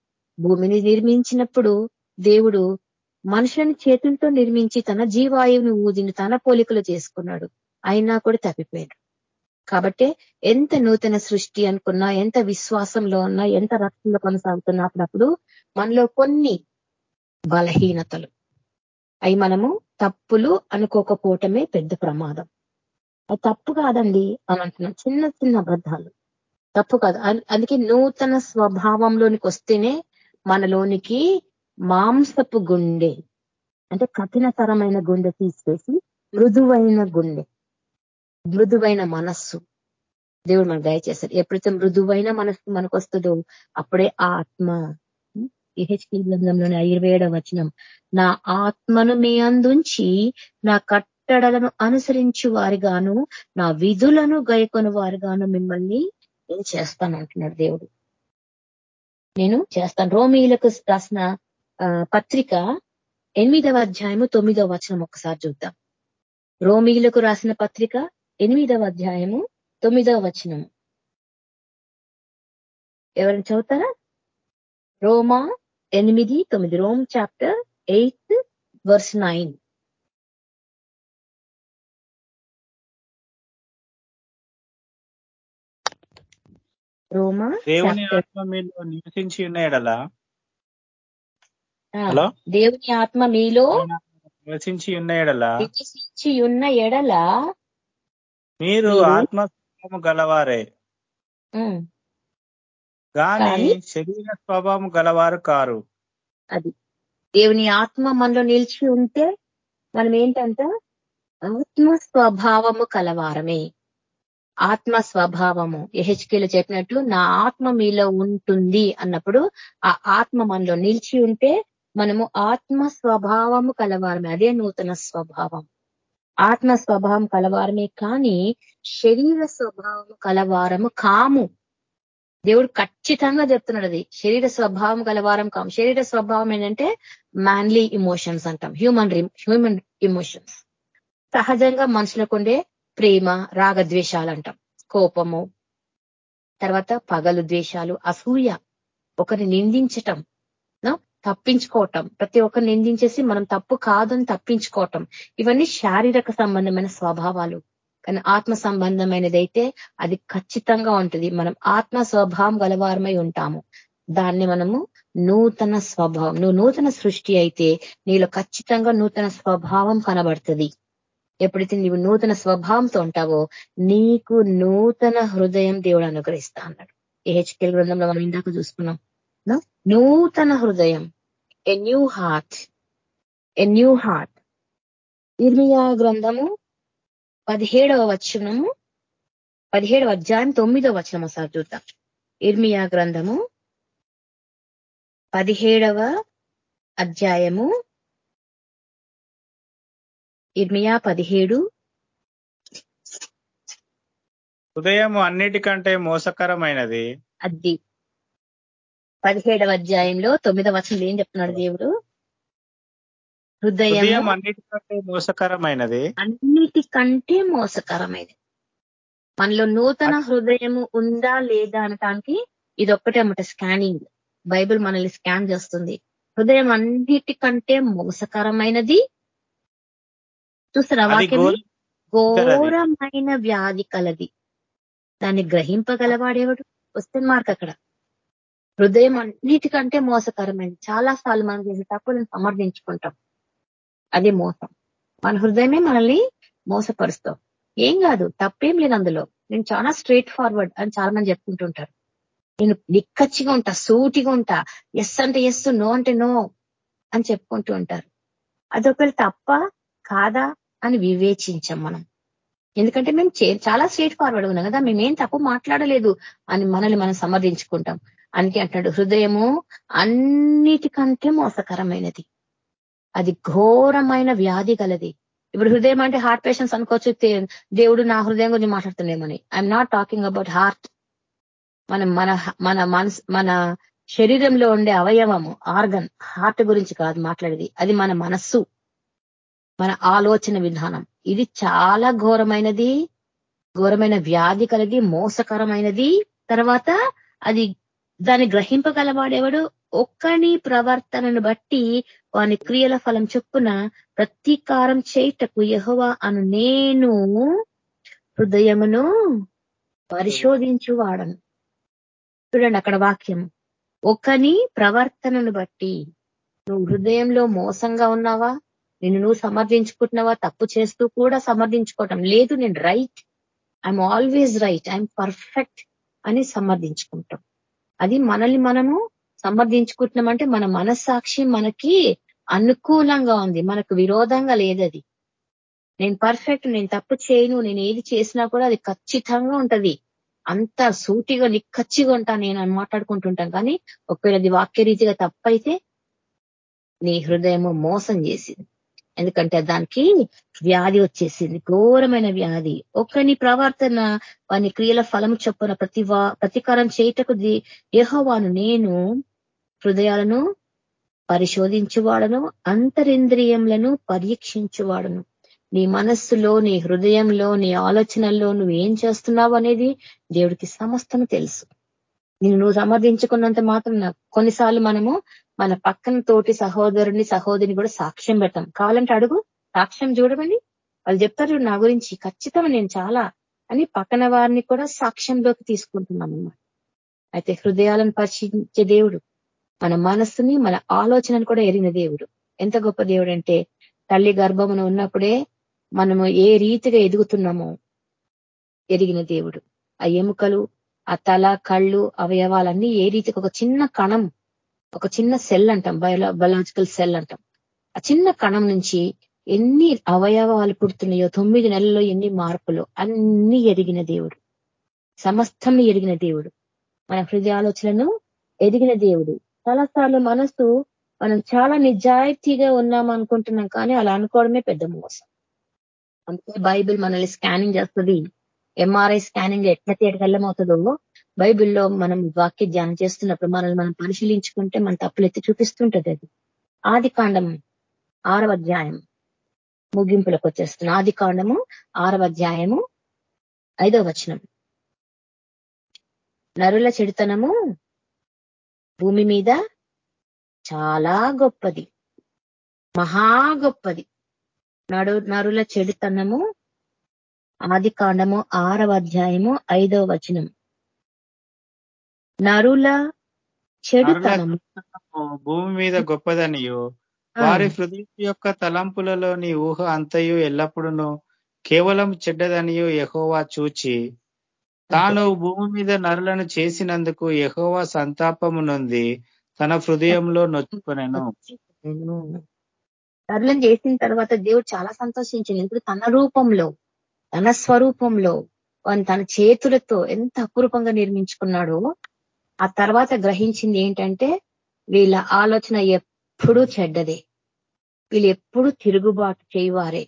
A: భూమిని నిర్మించినప్పుడు దేవుడు మనుషులని చేతులతో నిర్మించి తన జీవాయువుని ఊదిని తన పోలికలు చేసుకున్నాడు. అయినా కూడా తప్పిపోయాడు. కాబట్టి ఎంత నూతన సృష్టి అనుకున్నా ఎంత విశ్వాసంలో ఉన్నా ఎంత రక్తంలో కొనసాగుతున్నా అప్పుడప్పుడు మనలో కొన్ని బలహీనతలు. అవి మనము తప్పులు అనుకోకపోవటమే పెద్ద ప్రమాదం. అది తప్పు కాదండి అని అంటున్నాం. చిన్న చిన్న అబద్ధాలు. తప్పు కాదు. అందుకే నూతన స్వభావంలోనికి వస్తేనే మనలోనికి మాంసపు గుండె అంటే కఠినతరమైన గుండె తీసివేసి మృదువైన గుండె మృదువైన మనస్సు. దేవుడు మనకు దయచేస్తారు ఎప్పుడైతే మృదువైన మనస్సు మనకు వస్తుందో అప్పుడే ఆత్మ ఈహెచ్పి గ్రంథంలోని ఇరవై ఏడవ వచనం నా ఆత్మను మీ అందుంచి నా కట్టడలను అనుసరించి వారిగాను నా విధులను గైకొని వారిగాను మిమ్మల్ని నేను చేస్తాను అంటున్నాడు దేవుడు. నేను చేస్తాను. రోమీలకు రాసిన పత్రిక ఎనిమిదవ అధ్యాయము తొమ్మిదవ వచనం ఒకసారి చూద్దాం. రోమీలకు రాసిన పత్రిక ఎనిమిదవ అధ్యాయము తొమ్మిదవ వచనము. ఎవరిని చదువుతారా? రోమా ఎనిమిది తొమ్మిది Rom chapter eighth verse nine. రోమా
B: దేవుని ఆత్మ మీలో నివసించి ఉన్నాయడలా? హలో?
A: దేవుని ఆత్మ మీలో
B: నివసించి ఉన్న ఎడల
A: నివసించి ఉన్న ఎడల
B: మీరు ఆత్మ గలవారే. కానీ శరీర స్వభావం గలవారు కారు.
A: అది. దేవుని ఆత్మ మనలో నిలిచి ఉంటే మనం ఏంటంట ఆత్మ స్వభావము కలవారమే. ఆత్మ స్వభావము. ఎహెచ్కేలు చెప్పినట్లు నా ఆత్మ మీలో ఉంటుంది అన్నప్పుడు ఆ ఆత్మ మనలో నిలిచి ఉంటే మనము ఆత్మ స్వభావము కలవారమే. అదే నూతన స్వభావం. ఆత్మ స్వభావం కలవారమే కానీ శరీర స్వభావం కలవారము కాము. దేవుడు ఖచ్చితంగా చెప్తున్నాడు అది. శరీర స్వభావం గలవారం కాము శరీర స్వభావం ఏంటంటే మ్యాన్లీ ఇమోషన్స్ అంటాం. హ్యూమన్ హ్యూమన్ ఇమోషన్స్ సహజంగా మనుషులకు ఉండే ప్రేమ రాగద్వేషాలు అంటాం. కోపము తర్వాత పగలు ద్వేషాలు అసూయ ఒకరిని నిందించటం తప్పించుకోవటం. ప్రతి ఒక్కరిని నిందించేసి మనం తప్పు కాదని తప్పించుకోవటం. ఇవన్నీ శారీరక సంబంధమైన స్వభావాలు. కానీ ఆత్మ సంబంధమైనదైతే అది ఖచ్చితంగా ఉంటుంది. మనం ఆత్మ స్వభావం గలవారమై ఉంటాము. దాన్ని మనము నూతన స్వభావం నువ్వు నూతన సృష్టి అయితే నీలో ఖచ్చితంగా నూతన స్వభావం కనబడుతుంది. ఎప్పుడైతే నీవు నూతన స్వభావంతో ఉంటావో నీకు నూతన హృదయం దేవుడు అనుగ్రహిస్తా అన్నాడు. ఏహెచ్కెల్ గ్రంథంలో మనం ఇందాక చూసుకున్నాం నూతన హృదయం a new heart a new heart ఇర్మియా గ్రంథము పదిహేడవ వచనము పదిహేడవ అధ్యాయం తొమ్మిదవ వచనం ఒకసారి చూద్దాం. ఇర్మియా గ్రంథము పదిహేడవ అధ్యాయము ఇర్మియా పదిహేడు.
B: హృదయం అన్నిటికంటే మోసకరమైనది.
A: అది. పదిహేడవ అధ్యాయంలో తొమ్మిదవ వచనం ఏం చెప్తున్నాడు దేవుడు? హృదయం
B: అన్నిటికంటే మోసకరమైనది?
A: అన్నిటికంటే మోసకరమైనది. మనలో నూతన హృదయము ఉందా లేదా అనటానికి ఇది ఒక్కటే అన్నమాట స్కానింగ్. బైబిల్ మనల్ని స్కాన్ చేస్తుంది. హృదయం అన్నిటికంటే మోసకరమైనది. చూస్తారా వాక్యం ఘోరమైన వ్యాధి కలది. దాన్ని గ్రహింపగలవాడేవాడు? వస్తే మార్క్ అక్కడ. హృదయం అన్నిటికంటే మోసకరమైనది. చాలా సార్లు మనం చేసే తప్పులను సమర్థించుకుంటాం. అది మోసం. మన హృదయమే మనల్ని మోసపరుస్తాం. ఏం కాదు తప్పేం లేదు అందులో. నేను చాలా స్ట్రైట్ ఫార్వర్డ్ అని చాలా మంది చెప్పుకుంటుంటారు. నేను నిక్కచ్చిగా ఉంటా సూటిగా ఉంటా. ఎస్ అంటే ఎస్ నో అంటే నో అని చెప్పుకుంటూ ఉంటారు. అదొకరి తప్ప కాదా అని వివేచించాం మనం. ఎందుకంటే మేము చాలా స్ట్రేట్ ఫార్వర్డ్ ఉన్నాం కదా మేమేం తప్పు మాట్లాడలేదు అని మనల్ని మనం సమర్థించుకుంటాం. అందుకే అంటున్నాడు హృదయము అన్నిటికంటే మోసకరమైనది. అది ఘోరమైన వ్యాధి కలది ఇప్పుడు హృదయం అంటే హార్ట్ పేషెంట్స్ అనుకోవచ్చు దేవుడు నా హృదయం గురించి మాట్లాడుతున్నామని I'm not talking about heart మనం మన మన మనసు మన శరీరంలో ఉండే అవయవము ఆర్గన్ హార్ట్ గురించి కాదు మాట్లాడేది. అది మన మనస్సు మన ఆలోచన విధానం. ఇది చాలా ఘోరమైనది ఘోరమైన వ్యాధి కలది మోసకరమైనది. తర్వాత అది దాన్ని గ్రహింపగలవాడేవాడు? ఒక్కని ప్రవర్తనను బట్టి వాని క్రియల ఫలం చొప్పున ప్రతీకారం చేయటకు యహోవా అను నేను హృదయమును పరిశోధించు వాడను చూడండి అక్కడ వాక్యం. ఒకని ప్రవర్తనను బట్టి నువ్వు హృదయంలో మోసంగా ఉన్నావా? నిన్ను నువ్వు సమర్థించుకుంటున్నావా? తప్పు చేస్తూ కూడా సమర్థించుకోవటం లేదు. నేను right. I'm always right. I'm perfect అని సమర్థించుకుంటాం. అది మనల్ని మనము సమర్థించుకుంటున్నామంటే మన మనస్సాక్షి మనకి అనుకూలంగా ఉంది. మనకు విరోధంగా లేదది నేను పర్ఫెక్ట్ నేను తప్పు చేయను నేను ఏది చేసినా కూడా అది ఖచ్చితంగా ఉంటది. అంత సూటిగా నిక్కచ్చిగా ఉంటా నేను అని మాట్లాడుకుంటుంటాం. కానీ ఒకవేళ అది వాక్యరీతిగా తప్పైతే నీ హృదయము మోసం చేసింది. ఎందుకంటే దానికి వ్యాధి వచ్చేసింది. ఘోరమైన వ్యాధి. ఒకని ప్రవర్తన వాని క్రియల ఫలము చొప్పున ప్రతి ప్రతీకారం చేయటకు యహోవాను నేను హృదయాలను పరిశోధించువాడను అంతరింద్రియములను పరీక్షించువాడను. నీ మనస్సులో నీ హృదయంలో నీ ఆలోచనల్లో నువ్వు ఏం చేస్తున్నావు అనేది దేవుడికి సమస్తను తెలుసు. నేను నువ్వు సమర్థించుకున్నంత మాత్రం కొన్నిసార్లు మనము మన పక్కన తోటి సహోదరుని సహోదరిని కూడా సాక్ష్యం పెడతాం. కావాలంటే అడుగు సాక్ష్యం చూడమని. వాళ్ళు చెప్తారు నా గురించి ఖచ్చితంగా నేను చాలా అని పక్కన వారిని కూడా సాక్ష్యంలోకి తీసుకుంటున్నాం అన్నమాట అయితే హృదయాలను పరిశీలించే దేవుడు మన మనస్సుని మన ఆలోచనను కూడా ఎరిగిన దేవుడు. ఎంత గొప్ప దేవుడు అంటే తల్లి గర్భమున ఉన్నప్పుడే మనము ఏ రీతిగా ఎదుగుతున్నామో ఎరిగిన దేవుడు. ఆ ఎముకలు ఆ తల కళ్ళు అవయవాలన్నీ ఏ రీతికి ఒక చిన్న కణం ఒక చిన్న సెల్ అంటాం బయో బయలాజికల్ సెల్ అంటాం. ఆ చిన్న కణం నుంచి ఎన్ని అవయవాలు పుడుతున్నాయో తొమ్మిది నెలల్లో ఎన్ని మార్పులు అన్ని ఎరిగిన దేవుడు. సమస్తం ఎరిగిన దేవుడు. మన హృదయాలోచనను ఎదిగిన దేవుడు. చాలాసార్లు మనసు మనం చాలా నిజాయితీగా ఉన్నాం అనుకుంటున్నాం కానీ అలా అనుకోవడమే పెద్ద మోసం. అందుకే బైబిల్ మనల్ని స్కానింగ్ చేస్తుంది. ఎంఆర్ఐ స్కానింగ్ ఎట్లా తీయగలమవుతుందో బైబిల్లో మనం వాక్య ధ్యానం చేస్తున్నప్పుడు మనల్ని మనం పరిశీలించుకుంటే మన తప్పులు ఎత్తి చూపిస్తుంటది అది. ఆది కాండం ఆరవ అధ్యాయం ముగింపులకు వచ్చేస్తున్న ఆది కాండము ఆరవ అధ్యాయము ఐదవ వచనం. నరుల చెడుతనము భూమి మీద చాలా గొప్పది. మహా గొప్పది. నడు నరుల చెడుతనము ఆది కాండము ఆరవ అధ్యాయము ఐదవ వచనం. నరుల చెడుతనము.
B: భూమి మీద గొప్పదనియు. వారి హృదయం యొక్క తలంపులలోని ఊహ అంతయు ఎల్లప్పుడూ కేవలం చెడ్డదనియు యహోవా చూచి తాను భూమి మీద నరులను చేసినందుకు యహోవా సంతాపము నొంది తన హృదయంలో నొచ్చుకునేను.
A: నరులను చేసిన తర్వాత దేవుడు చాలా సంతోషించింది. ఇప్పుడు తన రూపంలో తన స్వరూపంలో తన చేతులతో ఎంత అపురూపంగా నిర్మించుకున్నాడో ఆ తర్వాత గ్రహించింది ఏంటంటే వీళ్ళ ఆలోచన ఎప్పుడూ చెడ్డదే. వీళ్ళు ఎప్పుడు తిరుగుబాటు చేయవారే.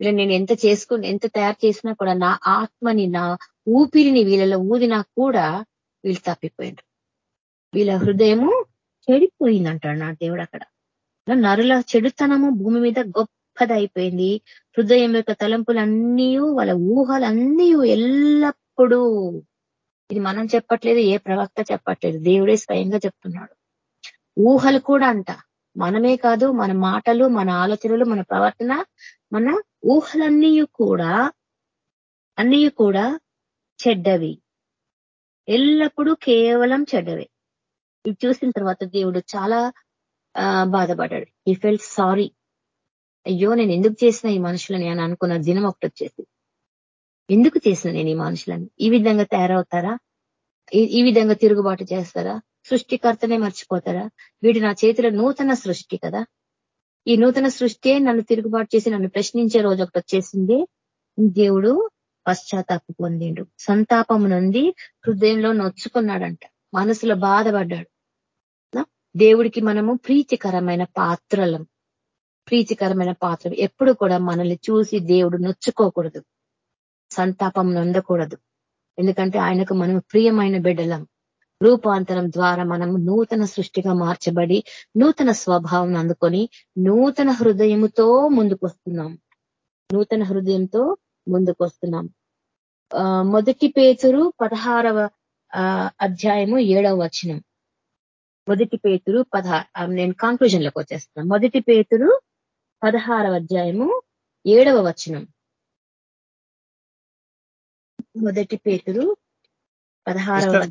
A: వీళ్ళు నేను ఎంత చేసుకుని ఎంత తయారు చేసినా కూడా నా ఆత్మని నా ఊపిరిని వీళ్ళలో ఊదినా కూడా వీళ్ళు తప్పిపోయినారు. వీళ్ళ హృదయము చెడిపోయిందంటాడు నా దేవుడు అక్కడ. నరుల చెడుతనము భూమి మీద గొప్పదైపోయింది. హృదయం యొక్క తలంపులన్నీ వాళ్ళ ఊహలన్నీ ఎల్లప్పుడూ ఇది మనం చెప్పట్లేదు ఏ ప్రవక్త చెప్పట్లేదు. దేవుడే స్వయంగా చెప్తున్నాడు. ఊహలు కూడా అంట. మనమే కాదు మన మాటలు మన ఆలోచనలు మన ప్రవర్తన మన ఊహలన్నీ కూడా అన్నీ కూడా చెడ్డవి. ఎల్లప్పుడూ కేవలం చెడ్డవే. ఇది చూసిన తర్వాత దేవుడు చాలా బాధపడ్డాడు. ఈ ఫెల్ సారీ అయ్యో నేను ఎందుకు చేసిన ఈ మనుషులని అని అనుకున్న దినం ఒకటి వచ్చేసి ఎందుకు చేసిన నేను ఈ మనుషులని? ఈ విధంగా తయారవుతారా? ఈ విధంగా తిరుగుబాటు చేస్తారా? సృష్టికర్తనే మర్చిపోతారా? వీటి నా చేతిలో నూతన సృష్టి కదా? ఈ నూతన సృష్టి నన్ను తిరుగుబాటు చేసి నన్ను ప్రశ్నించే రోజు ఒకటి వచ్చేసింది. దేవుడు పశ్చాత్తాప పొందిండు. సంతాపము నుండి హృదయంలో నొచ్చుకున్నాడంట. మనసులో బాధపడ్డాడు. దేవుడికి మనము ప్రీతికరమైన పాత్రలం. ప్రీతికరమైన పాత్ర ఎప్పుడు కూడా మనల్ని చూసి దేవుడు నొచ్చుకోకూడదు. సంతాపం నొందకూడదు. ఎందుకంటే ఆయనకు మనం ప్రియమైన బిడ్డలం. రూపాంతరం ద్వారా మనం నూతన సృష్టిగా మార్చబడి నూతన స్వభావం అందుకొని నూతన హృదయముతో ముందుకు వస్తున్నాం. నూతన హృదయంతో ముందుకు వస్తున్నాం. మొదటి పేతురు పదహారవ అధ్యాయము ఏడవ వచనం. మొదటి పేతురు పదహార నేను కాంక్లూజన్లోకి మొదటి పేతురు పదహారవ అధ్యాయము ఏడవ వచనం. మొదటి పేతురు పదహారవ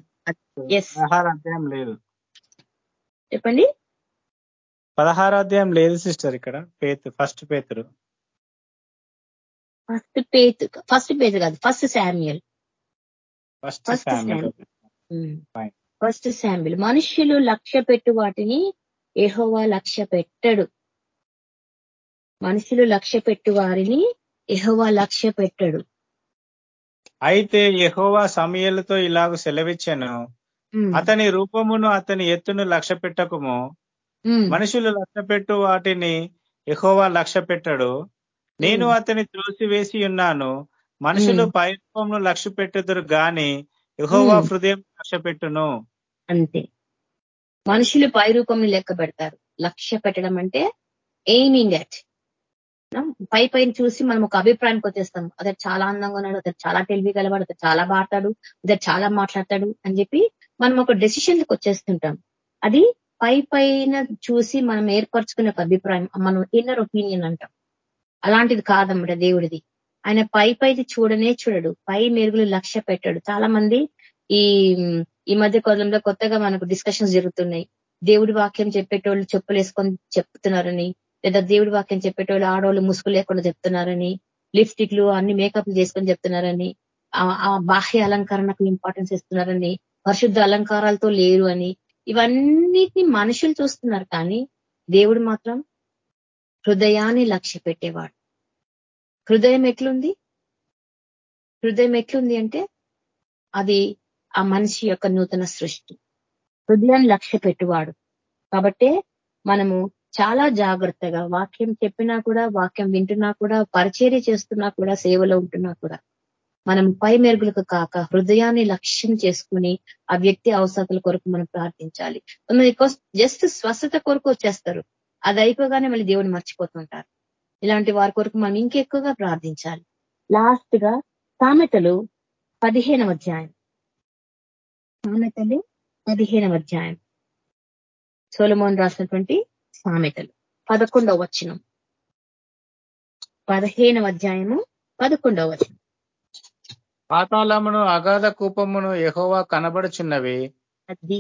B: అధ్యాయం లేదు.
A: చెప్పండి.
B: పదహారో అధ్యాయం లేదు సిస్టర్ ఇక్కడ. పేతు ఫస్ట్ పేతురు.
A: ఫస్ట్ పేతు ఫస్ట్ పేతు కాదు first Samuel
B: first Samuel
A: first శాంబిల్ మనుష్యులు లక్ష్య పెట్టు వాటిని ఎహోవా లక్ష్య పెట్టడు. మనుషులు లక్ష్య పెట్టు వారిని ఎహోవా లక్ష్య పెట్టడు.
B: అయితే ఎహోవా సమయలతో ఇలాగ సెలవిచ్చాను. అతని రూపమును అతని ఎత్తును లక్ష్య పెట్టకము. మనుషులు లక్ష్య పెట్టు వాటిని ఎహోవా లక్ష్య పెట్టడు. నేను అతని త్రోసివేసి ఉన్నాను. మనుషులు పై రూపమును లక్ష్య పెట్టుదురు గాని యహోవా హృదయం లక్ష్య పెట్టును.
A: అంతే. మనుషులు పై రూపం లెక్క పెడతారు. లక్ష్య పెట్టడం అంటే ఎయిమింగ్ అట్ పై పైన చూసి మనం ఒక అభిప్రాయానికి వచ్చేస్తాం. అతను చాలా అందంగా ఉన్నాడు అతను చాలా తెలివి గలవాడు అతను చాలా మాట్లాడు అతను చాలా మాట్లాడతాడు అని చెప్పి మనం ఒక డెసిషన్లకు వచ్చేస్తుంటాం. అది పై పైన చూసి మనం ఏర్పరచుకునే ఒక అభిప్రాయం మనం ఇన్నర్ ఒపీనియన్ అంటాం. అలాంటిది కాదమ్మట దేవుడిది. ఆయన పై పైది చూడనే చూడడు. పై మెరుగులు లక్ష్య పెట్టాడు. చాలా మంది ఈ ఈ మధ్య కాలంలో కొత్తగా మనకు డిస్కషన్స్ జరుగుతున్నాయి. దేవుడి వాక్యం చెప్పేటోళ్ళు చెప్పులు వేసుకొని చెప్తున్నారని లేదా దేవుడి వాక్యం చెప్పేటోళ్ళు ఆడవాళ్ళు ముసుగు లేకుండా చెప్తున్నారని లిప్స్టిక్లు అన్ని మేకప్లు చేసుకొని చెప్తున్నారని ఆ బాహ్య అలంకరణకు ఇంపార్టెన్స్ ఇస్తున్నారని పరిశుద్ధ అలంకారాలతో లేరు అని. ఇవన్నిటిని మనుషులు చూస్తున్నారు కానీ దేవుడు మాత్రం హృదయాన్ని లక్ష్య పెట్టేవాడు. హృదయం ఎట్లుంది? హృదయం ఎట్లుంది అంటే అది ఆ మనిషి యొక్క నూతన సృష్టి. హృదయాన్ని లక్ష్య పెట్టువాడు. కాబట్టే మనము చాలా జాగ్రత్తగా వాక్యం చెప్పినా కూడా వాక్యం వింటున్నా కూడా పరిచర్య చేస్తున్నా కూడా సేవలో ఉంటున్నా కూడా మనం పై మెరుగులకు కాక హృదయాన్ని లక్ష్యం చేసుకుని ఆ వ్యక్తి అవసరాల కొరకు మనం ప్రార్థించాలి. జస్ట్ స్వస్థత కొరకు వచ్చేస్తారు. అది అయిపోగానే మళ్ళీ దేవుని మర్చిపోతుంటారు. ఇలాంటి వారి కొరకు మనం ఇంకెక్కువగా ప్రార్థించాలి. లాస్ట్గా సామెతలు పదిహేనవ అధ్యాయం. సామెతలు పదిహేనవ అధ్యాయం. సోలమోన్ రాసినటువంటి సామెతలు. పదకొండవ వచనం. పదిహేనవ అధ్యాయము పదకొండవ వచనం.
B: పాతాళమును అగాధ కూపమును ఎహోవా కనబడుచున్నవి.
A: అది.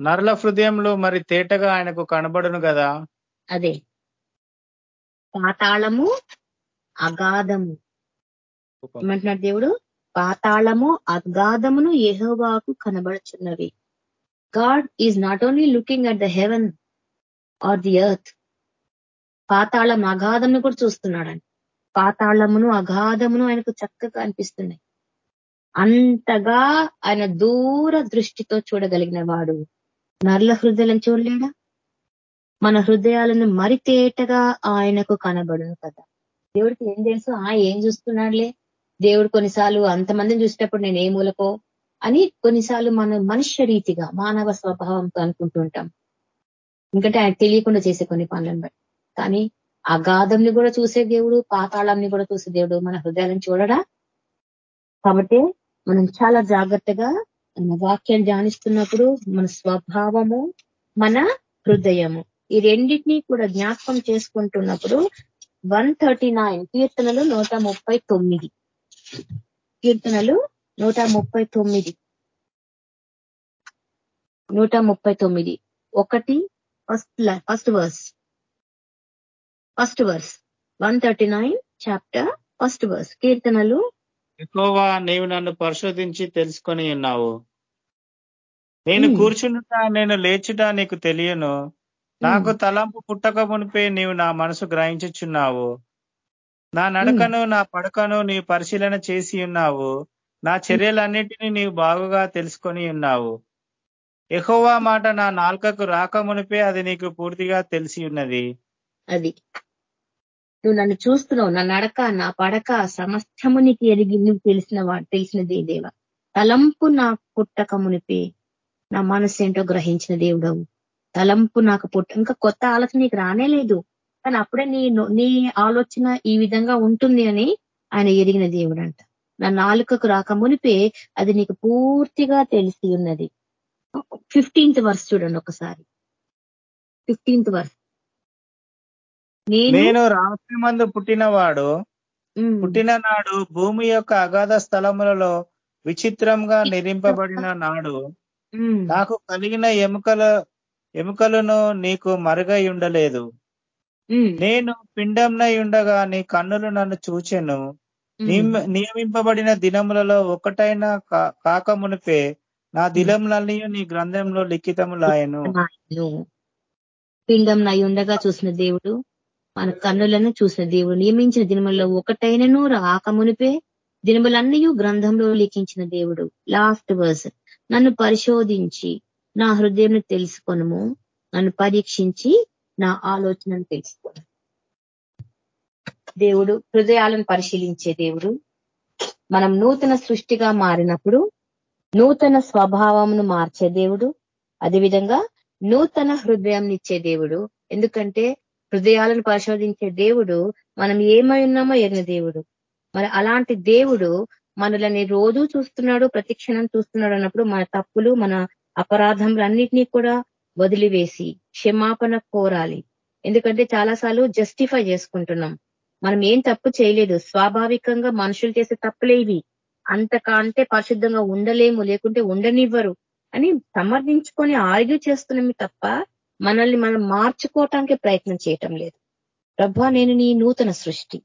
B: నరుల హృదయంలో మరి తేటగా ఆయనకు కనబడును కదా
A: అదే. పాతాళము అగాధము. ఏమంటున్నాడు దేవుడు? పాతాళము అగాధమును ఎహోవాకు కనబడుచున్నవి. God is not only looking at the heaven or the earth. పాతాళం అగాధమును కూడా చూస్తున్నాడండి పాతాళమును అగాధమును ఆయనకు చక్కగా అనిపిస్తున్నాయి. అంతగా ఆయన దూర దృష్టితో చూడగలిగిన వాడు నర్ల హృదయాలను చూడలేడా? మన హృదయాలను మరితేటగా ఆయనకు కనబడును కదా. దేవుడికి ఏం తెలుసు? ఆ ఏం చూస్తున్నాడులే? దేవుడు కొన్నిసార్లు అంతమందిని చూసేటప్పుడు నేను ఏ మూలకో అని కొన్నిసార్లు మన మనుష్య రీతిగా మానవ స్వభావంతో అనుకుంటుంటాం ఎందుకంటే ఆయన తెలియకుండా చేసే కొన్ని పనులను బట్టి. కానీ అగాధంని కూడా చూసే దేవుడు పాతాళంని కూడా చూసే దేవుడు మన హృదయాలను చూడడా? కాబట్టి మనం చాలా జాగ్రత్తగా మన వాక్యాన్ని ధ్యానిస్తున్నప్పుడు మన స్వభావము మన హృదయము ఈ రెండింటినీ కూడా జ్ఞాపకం చేసుకుంటున్నప్పుడు వన్ థర్టీ నైన్ కీర్తనలు నూట ముప్పై తొమ్మిది. కీర్తనలు నూట ముప్పై తొమ్మిది. నూట ముప్పై తొమ్మిది. ఒకటి first first verse. First verse. One thirty nine chapter first verse. కీర్తనలు.
B: ఎక్కువగా నీవు నన్ను పరిశోధించి తెలుసుకొని ఉన్నావు. నేను
A: Hmm.
B: కూర్చుంట నేను లేచుట నీకు తెలియను. నాకు తలంపు పుట్టక మునిపే నీవు నా మనసు గ్రహించుచున్నావు. నా నడకను నా పడకను నీ పరిశీలన చేసి ఉన్నావు. నా చర్యలన్నిటినీ నీవు బాగుగా తెలుసుకొని ఉన్నావు. ఎహోవా మాట నా నాల్కకు రాక మునిపే అది నీకు పూర్తిగా తెలిసి ఉన్నది.
A: అది. నువ్వు నన్ను చూస్తున్నావు నా నడక నా పడక సమస్తము నీకు ఎరిగి నువ్వు తెలిసిన తెలిసిన దేవ. తలంపు నా పుట్టక మునిపే నా మనసు ఏంటో గ్రహించిన దేవుడవు. తలంపు నాకు పుట్ట ఇంకా కొత్త ఆలోచన నీకు రానే లేదు. కానీ అప్పుడే నీ నీ ఆలోచన ఈ విధంగా ఉంటుంది అని ఆయన ఎరిగిన దేవుడు అంట నా నాలుకకు రాక మునిపే అది నీకు పూర్తిగా తెలిసి ఉన్నది. ఫిఫ్టీన్త్ వర్స్ చూడండి ఒకసారి. Fifteenth verse. నేను
B: రాత్రి మందు పుట్టినవాడు. పుట్టిన నాడు భూమి యొక్క అగాధ స్థలములలో విచిత్రంగా నిరింపబడిన నాడు. నాకు కలిగిన ఎముకల ఎముకలను నీకు మరుగై ఉండలేదు. నేను పిండంనై ఉండగా నీ కన్నులు నన్ను చూచెను. నియమింపబడిన దినములలో ఒకటైనా కా- కాక మునిపే నా దినములన్నీ నీ గ్రంథంలో లిఖితములాయను.
A: పిండం నై ఉండగా చూసిన దేవుడు మన కన్నులను చూసిన దేవుడు నియమించిన దినములలో ఒకటైనను రాక మునిపే దినములన్నీ గ్రంథంలో లిఖించిన దేవుడు. లాస్ట్ వర్స్ నన్ను పరిశోధించి నా హృదయం తెలుసుకొనము. నన్ను పరీక్షించి నా ఆలోచనను తెలుసుకోను. దేవుడు హృదయాలను పరిశీలించే దేవుడు. మనం నూతన సృష్టిగా మారినప్పుడు నూతన స్వభావమును మార్చే దేవుడు. అదేవిధంగా నూతన హృదయం ఇచ్చే దేవుడు. ఎందుకంటే హృదయాలను పరిశోధించే దేవుడు మనం ఏమై ఉన్నామో ఎరిగిన దేవుడు. మరి అలాంటి దేవుడు మనలని రోజు చూస్తున్నాడు ప్రతిక్షణం చూస్తున్నాడు అన్నప్పుడు మన తప్పులు మన అపరాధములన్నిటినీ కూడా వదిలివేసి క్షమాపణ కోరాలి. ఎందుకంటే చాలాసార్లు జస్టిఫై చేసుకుంటున్నాం. మనం ఏం తప్పు చేయలేదు. స్వాభావికంగా మనుషులు చేసే తప్పులేవి అంతకంటే పరిశుద్ధంగా ఉండలేము లేకుంటే ఉండనివ్వరు అని సమర్థించుకొని ఆర్గ్యూ చేస్తున్నామే తప్ప మనల్ని మనం మార్చుకోవటానికి ప్రయత్నం చేయటం లేదు. ప్రభా నేను నీ నూతన సృష్టి.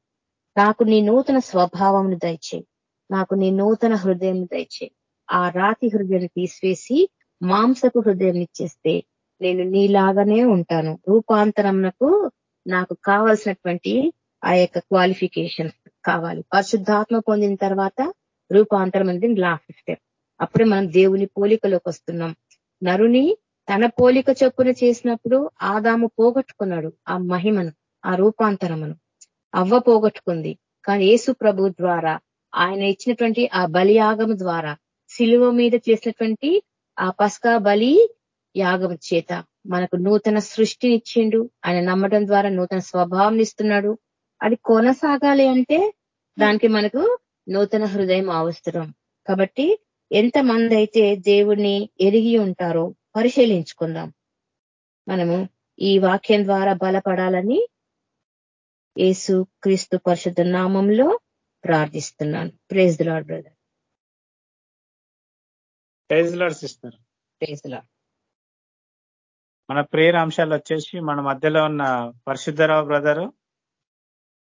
A: నాకు నీ నూతన స్వభావంను దయచేయి. నాకు నీ నూతన హృదయం దయచేయి. ఆ రాతి హృదయం తీసివేసి మాంసపు హృదయం ఇచ్చేస్తే నేను నీలాగానే ఉంటాను. రూపాంతరంకు నాకు కావాల్సినటువంటి ఆ యొక్క క్వాలిఫికేషన్ కావాలి. పరిశుద్ధాత్మ పొందిన తర్వాత రూపాంతరం అనేది లాస్ట్ స్టెప్ అప్పుడే మనం దేవుని పోలికలోకి వస్తున్నాం. నరుని తన పోలిక చొప్పున చేసినప్పుడు ఆదాము పోగొట్టుకున్నాడు ఆ మహిమను ఆ రూపాంతరమును. అవ్వ పోగొట్టుకుంది కానీ యేసు ప్రభు ద్వారా ఆయన ఇచ్చినటువంటి ఆ బలియాగము ద్వారా శిలువ మీద చేసినటువంటి ఆ పస్కా బలి యాగం చేత మనకు నూతన సృష్టిని ఇచ్చిండు. ఆయన నమ్మడం ద్వారా నూతన స్వభావం ఇస్తున్నాడు. అది కొనసాగాలి అంటే దానికి మనకు నూతన హృదయం అవసరం. కాబట్టి ఎంతమంది అయితే దేవుణ్ణి ఎరిగి ఉంటారో పరిశీలించుకుందాం. మనము ఈ వాక్యం ద్వారా బలపడాలని యేసు క్రీస్తు పరిశుద్ధ నామంలో ప్రార్థిస్తున్నాను praise Lord brother
B: praise Lord sister
A: praise Lord
B: మన ప్రేయర్ అంశాలు వచ్చేసి మన మధ్యలో ఉన్న పరిశుద్ధరావు బ్రదరు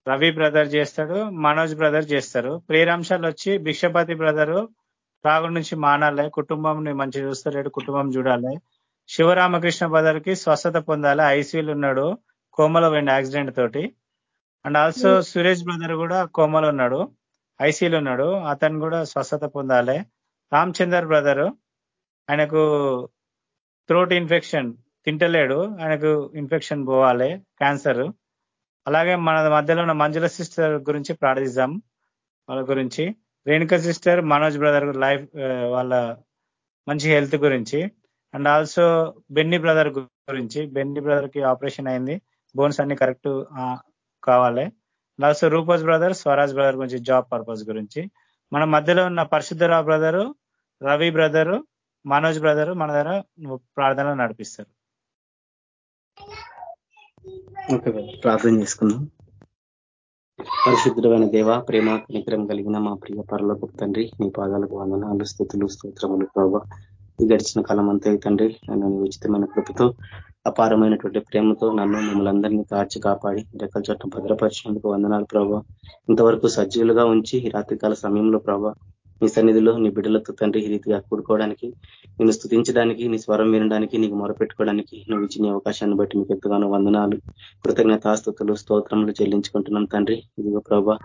B: రవి బ్రదర్ చేస్తాడు మనోజ్ బ్రదర్ చేస్తారు. ప్రేయర్ అంశాలు వచ్చి భిక్షపతి బ్రదరు రాగుల నుంచి మానాలి కుటుంబం మంచి చూస్తలేడు కుటుంబం చూడాలి. శివరామకృష్ణ బ్రదర్కి స్వస్థత పొందాలి. ఐసీయూలు ఉన్నాడు కోమలో పోయింది యాక్సిడెంట్ తోటి. అండ్ ఆల్సో సురేష్ బ్రదర్ కూడా కోమలో ఉన్నాడు ఐసీయూలు ఉన్నాడు. అతను కూడా స్వస్థత పొందాలి. రామచందర్ బ్రదరు ఆయనకు థ్రోట్ ఇన్ఫెక్షన్ తింటలేడు. ఆయనకు ఇన్ఫెక్షన్ పోవాలి క్యాన్సర్ అలాగే మన మధ్యలో ఉన్న మంజుల సిస్టర్ గురించి ప్రార్థిద్దాం వాళ్ళ గురించి. Renuka sister Manoj brother life వాళ్ళ మంచి హెల్త్ గురించి అండ్ ఆల్సో బెన్ని బ్రదర్ గురించి. బెన్ని బ్రదర్కి ఆపరేషన్ అయింది. బోన్స్ అన్ని కరెక్ట్ కావాలి. Also Rufus brother Swaraj brother గురించి జాబ్ పర్పస్ గురించి. మన మధ్యలో ఉన్న Parishuddharao brother Ravi brother Manoj brother మన దగ్గర ప్రార్థనలు నడిపిస్తారు.
C: ఓకే ప్రార్థన చేసుకుందాం. పరిశుద్ధమైన దేవ ప్రేమ కనికరం కలిగిన మా ప్రియ పరలోకి తండ్రి నీ పాదాలకు వందనాలు స్థుతులు స్తోత్రములు ప్రభావ ఈ గడిచిన కాలం అంతే తండ్రి నన్ను ఉచితమైన కృపతో అపారమైనటువంటి ప్రేమతో నన్ను మిమ్మల్ని అందరినీ కాచి కాపాడి రెక్కల చట్టం భద్రపరిచినందుకు వందనాలు ప్రభావ ఇంతవరకు సజీవులుగా ఉంచి రాత్రికాల సమయంలో ప్రభావ నీ సన్నిధిలో నీ బిడ్డలతో తండ్రి ఈ రీతిగా కూడుకోవడానికి నేను స్థుతించడానికి నీ స్వరం వినడానికి నీకు మొరపెట్టుకోవడానికి నువ్వు ఇచ్చిన అవకాశాన్ని బట్టి మీకు ఎంతగానో వందనాలు. కృతజ్ఞతాస్తుతులు స్తోత్రములు చెల్లించుకుంటున్నాం తండ్రి. ఇదిగో ప్రభా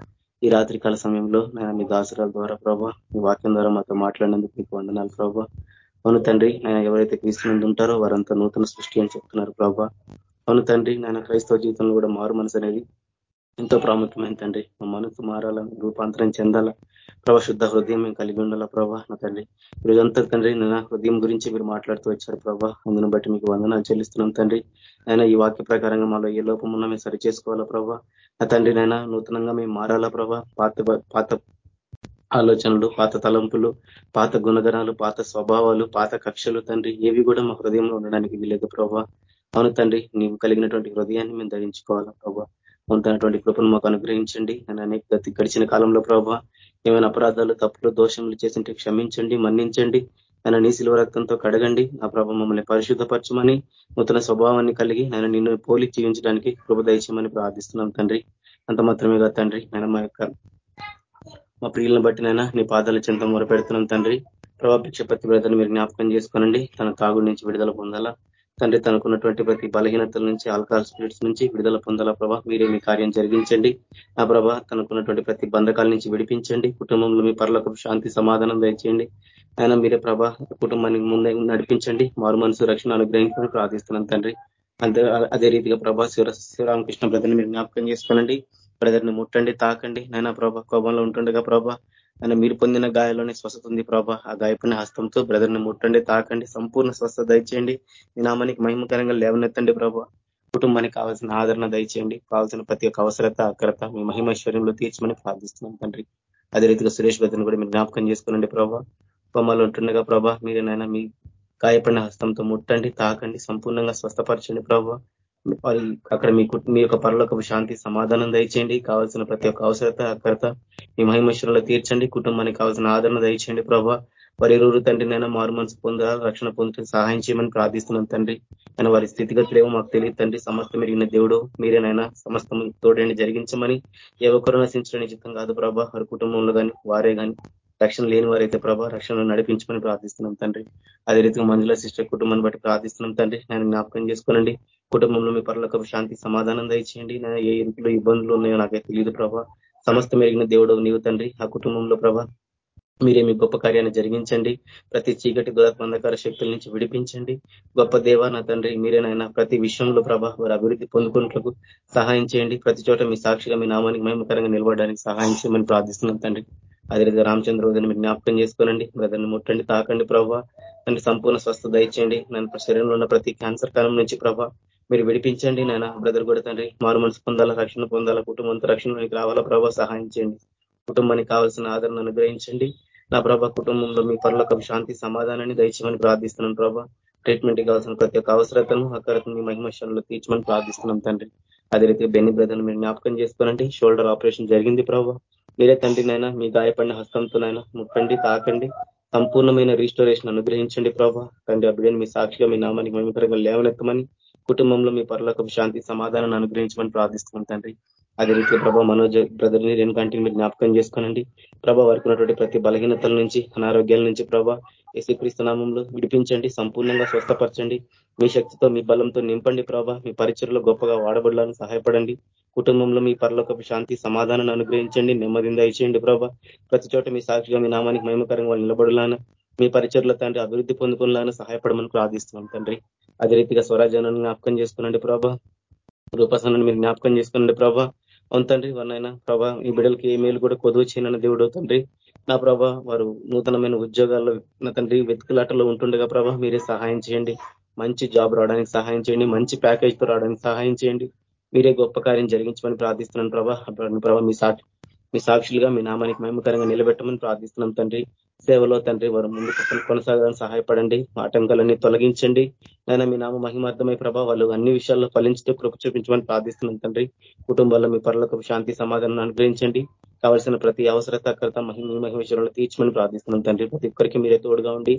C: ఈ రాత్రికాల సమయంలో నేను మీ దాసురాల ద్వారా ప్రభా మీ వాక్యం ద్వారా మాతో మాట్లాడినందుకు మీకు వందనాలు ప్రభా. అవును తండ్రి నేను ఎవరైతే క్రీస్తునందు ఉంటారో వారంతా నూతన సృష్టి అని చెప్తున్నారు ప్రభా. అవును తండ్రి నేను క్రైస్తవ జీవితంలో కూడా మారు మనసు అనేది ఎంతో ప్రాముఖ్యమైన తండ్రి. మా మనసు మారాల రూపాంతరం చెందాలా. ప్రభా శుద్ధ హృదయం మేము కలిగి ఉండాలా ప్రభా నా తండ్రి. ఈరోజంతా తండ్రి నా హృదయం గురించి మీరు మాట్లాడుతూ వచ్చారు ప్రభా. అందును బట్టి మీకు వందనాలు చెల్లిస్తున్నాం తండ్రి. అయినా ఈ వాక్య ప్రకారంగా మాలో ఏ లోపం ఉన్నా మేము సరి చేసుకోవాలా ప్రభా. నా తండ్రి నైనా నూతనంగా మేము మారాలా ప్రభా. పాత పాత ఆలోచనలు పాత తలంపులు పాత గుణగణాలు పాత స్వభావాలు పాత కక్షలు తండ్రి ఏవి కూడా మా హృదయంలో ఉండడానికి వీలేదు ప్రభా. అవును తండ్రి నీవు కలిగినటువంటి హృదయాన్ని మేము ధరించుకోవాలా ప్రభా. పొందినటువంటి కృపను మాకు అనుగ్రహించండి. అనేక గడిచిన కాలంలో ప్రభావ ఏమైనా అపరాధాలు తప్పులు దోషములు చేసింటే క్షమించండి మన్నించండి. ఆయన నీ శిలువ రక్తంతో కడగండి. ఆ ప్రభావ మమ్మల్ని పరిశుద్ధపరచమని నూతన స్వభావాన్ని కలిగి ఆయన నిన్ను పోలి జీవించడానికి కృప దయచేయమని ప్రార్థిస్తున్నాం తండ్రి. అంత మాత్రమే కాదు తండ్రి నేను మా యొక్క మా ప్రియులను బట్టి నైనా నీ పాదాల చింత మొరపెడుతున్నాం తండ్రి. ప్రభావ భిక్షపతి బ్రదర్ని మీరు జ్ఞాపకం చేసుకోనండి. తన తాగుడి నుంచి విడుదల పొందాలా. తండ్రి తనకున్నటువంటి ప్రతి బలహీనతల నుంచి ఆల్కహాల్ స్పిరిట్స్ నుంచి విడుదల పొందాల ప్రభా? మీరే మీ కార్యం జరిగించండి. ఆ ప్రభా తనకున్నటువంటి ప్రతి బంధకాల నుంచి విడిపించండి. కుటుంబంలో మీ పర్లకు శాంతి సమాధానం దయచేయండి. ఆయన మీరే ప్రభా కుటుంబానికి ముందే నడిపించండి. మారు మనసు రక్షణ అనుగ్రహించమని ప్రార్థిస్తున్నాను తండ్రి. అంతే అదే రీతిగా ప్రభా శివ శ్రీరామకృష్ణ బ్రదర్ని మీరు జ్ఞాపకం చేసుకోనండి. బ్రదర్ని ముట్టండి తాకండి. నైనా ప్రభా కోపంలో ఉంటుండగా ప్రభా ఆయన మీరు పొందిన గాయాలోనే స్వస్థత ఉంది ప్రభా. ఆ గాయపడిన హస్తంతో బ్రదర్ని ముట్టండి తాకండి సంపూర్ణ స్వస్థత దయచేయండి. మీ నామానికి మహిమకరంగా లేవనెత్తండి ప్రభా. కుటుంబానికి కావాల్సిన ఆదరణ దయచేయండి. కావాల్సిన ప్రతి ఒక్క అవసరత అక్రత మీ మహిమైశ్వర్యంలో తీర్చమని ప్రార్థిస్తున్నాం తండ్రి. అదే రీతిగా సురేష్ భద్రను కూడా మీరు జ్ఞాపకం చేసుకోనండి ప్రభా. బొమ్మలు ఉంటుండగా ప్రభా మీరేనైనా మీ గాయపడిన హస్తంతో ముట్టండి తాకండి సంపూర్ణంగా స్వస్థపరచండి ప్రభా. అక్కడ మీ మీ యొక్క పనులకు శాంతి సమాధానం దయచేయండి. కావాల్సిన ప్రతి ఒక్క అవసరత అక్కడత మీ మహిమశ్వరంలో తీర్చండి. కుటుంబానికి కావాల్సిన ఆదరణ దయచేయండి ప్రభావ వారి ఇరువురు తండ్రి నైనా మారు మనసు పొందాలి రక్షణ పొందుతూ సహాయం చేయమని ప్రార్థిస్తున్నాం తండ్రి. ఆయన వారి స్థితిగతులేమో మాకు తెలియదు తండ్రి. సమస్త మెరిగిన దేవుడు మీరేనైనా సమస్తం తోడని జరిగించమని ఏ ఒక్కరు నశించడం నిశ్చితం కాదు ప్రభా. వారి కుటుంబంలో కానీ వారే కానీ రక్షణ లేని వారైతే ప్రభా రక్షణను నడిపించమని ప్రార్థిస్తున్నాం తండ్రి. అదే రీతిగా మంజుల సిస్టర్ కుటుంబాన్ని బట్టి ప్రార్థిస్తున్నాం తండ్రి. నేను జ్ఞాపకం చేసుకోనండి. కుటుంబంలో మీ పర్లకు శాంతి సమాధానం దయచేయండి. నేను ఏ ఇంట్లో ఇబ్బందులు ఉన్నాయో నాకైతే తెలియదు ప్రభా. సమస్త మెరిగిన దేవుడు నీవు తండ్రి. ఆ కుటుంబంలో ప్రభా మీరే మీ గొప్ప కార్యాన్ని జరిగించండి. ప్రతి చీకటి బంధకార శక్తుల నుంచి విడిపించండి. గొప్ప దేవా నా తండ్రి మీరేనైనా ప్రతి విషయంలో ప్రభా వారు అభివృద్ధి పొందుకున్నట్లకు సహాయం చేయండి. ప్రతి చోట మీ సాక్షిగా మీ నామానికి మహిమకరంగా నిలబడడానికి సహాయం చేయమని ప్రార్థిస్తున్నాం తండ్రి. అదే రామచంద్ర వదిన మీరు జ్ఞాపకం చేసుకోనండి. బ్రదర్ని ముట్టండి తాకండి ప్రభావ నన్ను సంపూర్ణ స్వస్థ దయచేయండి. నన్ను శరీరంలో ఉన్న ప్రతి క్యాన్సర్ కాలం నుంచి ప్రభావ మీరు విడిపించండి నాయన. బ్రదర్ కూడా తండ్రి మారు మనసు పొందాలా రక్షణ పొందాలా కుటుంబంతో రక్షణలోకి రావాలా ప్రభావ సహాయం చేయండి. కుటుంబానికి కావాల్సిన ఆదరణ అనుగ్రహించండి. నా ప్రభా కుటుంబంలో మీ పనులకు శాంతి సమాధానాన్ని దయచేయమని ప్రార్థిస్తున్నాను ప్రభా. ట్రీట్మెంట్ కావాల్సిన ప్రతి ఒక్క అవసరతను అక్కడకు మీ మహిమశాలలో తీర్చమని ప్రార్థిస్తున్నాం తండ్రి. అదే రీతి బెన్ని బ్రదర్ మీరు జ్ఞాపకం చేసుకోనండి. షోల్డర్ ఆపరేషన్ జరిగింది ప్రభావ మీరే తండ్రి నాయన మీ గాయపడిన హస్తంతో నాయన ముట్టండి తాకండి సంపూర్ణమైన రీస్టోరేషన్ అనుగ్రహించండి ప్రభా. తండ్రి అభిడని మీ సాక్షిగా మీ నామానికి మహిమకరంగా లేవనెత్తమని కుటుంబంలో మీ పరులకు శాంతి సమాధానాన్ని అనుగ్రహించమని ప్రార్థిస్తున్నాం తండ్రి. అదే రీతి ప్రభా మనోజ్ బ్రదర్ని రెండు కంటిని మీరు జ్ఞాపకం చేసుకోనండి. ప్రభా వారికి ఉన్నటువంటి ప్రతి బలహీనతల నుంచి అనారోగ్యాల నుంచి ప్రభా యేసుక్రీస్తు నామంలో విడిపించండి సంపూర్ణంగా స్వస్థపరచండి. మీ శక్తితో మీ బలంతో నింపండి ప్రభా. మీ పరిచయలో గొప్పగా వాడబడాలని సహాయపడండి. కుటుంబంలో మీ పరలోకపు శాంతి సమాధానాన్ని అనుగ్రహించండి నెమ్మదింద ఇచ్చేయండి ప్రభా. ప్రతి చోట మీ సాక్షిగా మీ నామానికి మహిమకరంగా నిలబడాలని మీ పరిచయలో తండ్రి అభివృద్ధి పొందుకునేలాగా సహాయపడమని ప్రార్థిస్తున్నాం తండ్రి. అదే రీతిగా స్వరాజ్యాన్ని జ్ఞాపకం చేసుకునండి ప్రభా. రూపసనాన్ని మీరు జ్ఞాపకం చేసుకునండి ప్రభా. అవును తండ్రి వారినైనా ప్రభా ఈ బిడ్డలకి ఏ మేలు కూడా కొదువు చేయనని దేవుడు తండ్రి. నా ప్రభా వారు నూతనమైన ఉద్యోగాల్లో నా తండ్రి వెతుకులాటలో ఉంటుండగా ప్రభా మీరే సహాయం చేయండి. మంచి జాబ్ రావడానికి సహాయం చేయండి. మంచి ప్యాకేజ్తో రావడానికి సహాయం చేయండి. మీరే గొప్ప కార్యం జరిగించమని ప్రార్థిస్తున్నాను ప్రభా. ప్రభా మీ సాక్షి మీ సాక్షులుగా మీ నామానికి మహిమకరంగా నిలబెట్టమని ప్రార్థిస్తున్నాం తండ్రి. సేవలో తండ్రి వారు ముందుకు కొనసాగాలని సహాయపడండి. ఆటంకాలన్నీ తొలగించండి. నేను మీ నామ మహిమార్థమై ప్రభా వాళ్ళు అన్ని విషయాల్లో ఫలించుతూ కృప చూపించమని ప్రార్థిస్తున్నాం తండ్రి. కుటుంబాల్లో మీ పనులకు శాంతి సమాధానం అనుగ్రహించండి. కావలసిన ప్రతి అవసరత కర్త మహిమ మహిమేశ్వరంలో తీర్చమని ప్రార్థిస్తున్నాం తండ్రి. ప్రతి ఒక్కరికి మీరే తోడుగా ఉండి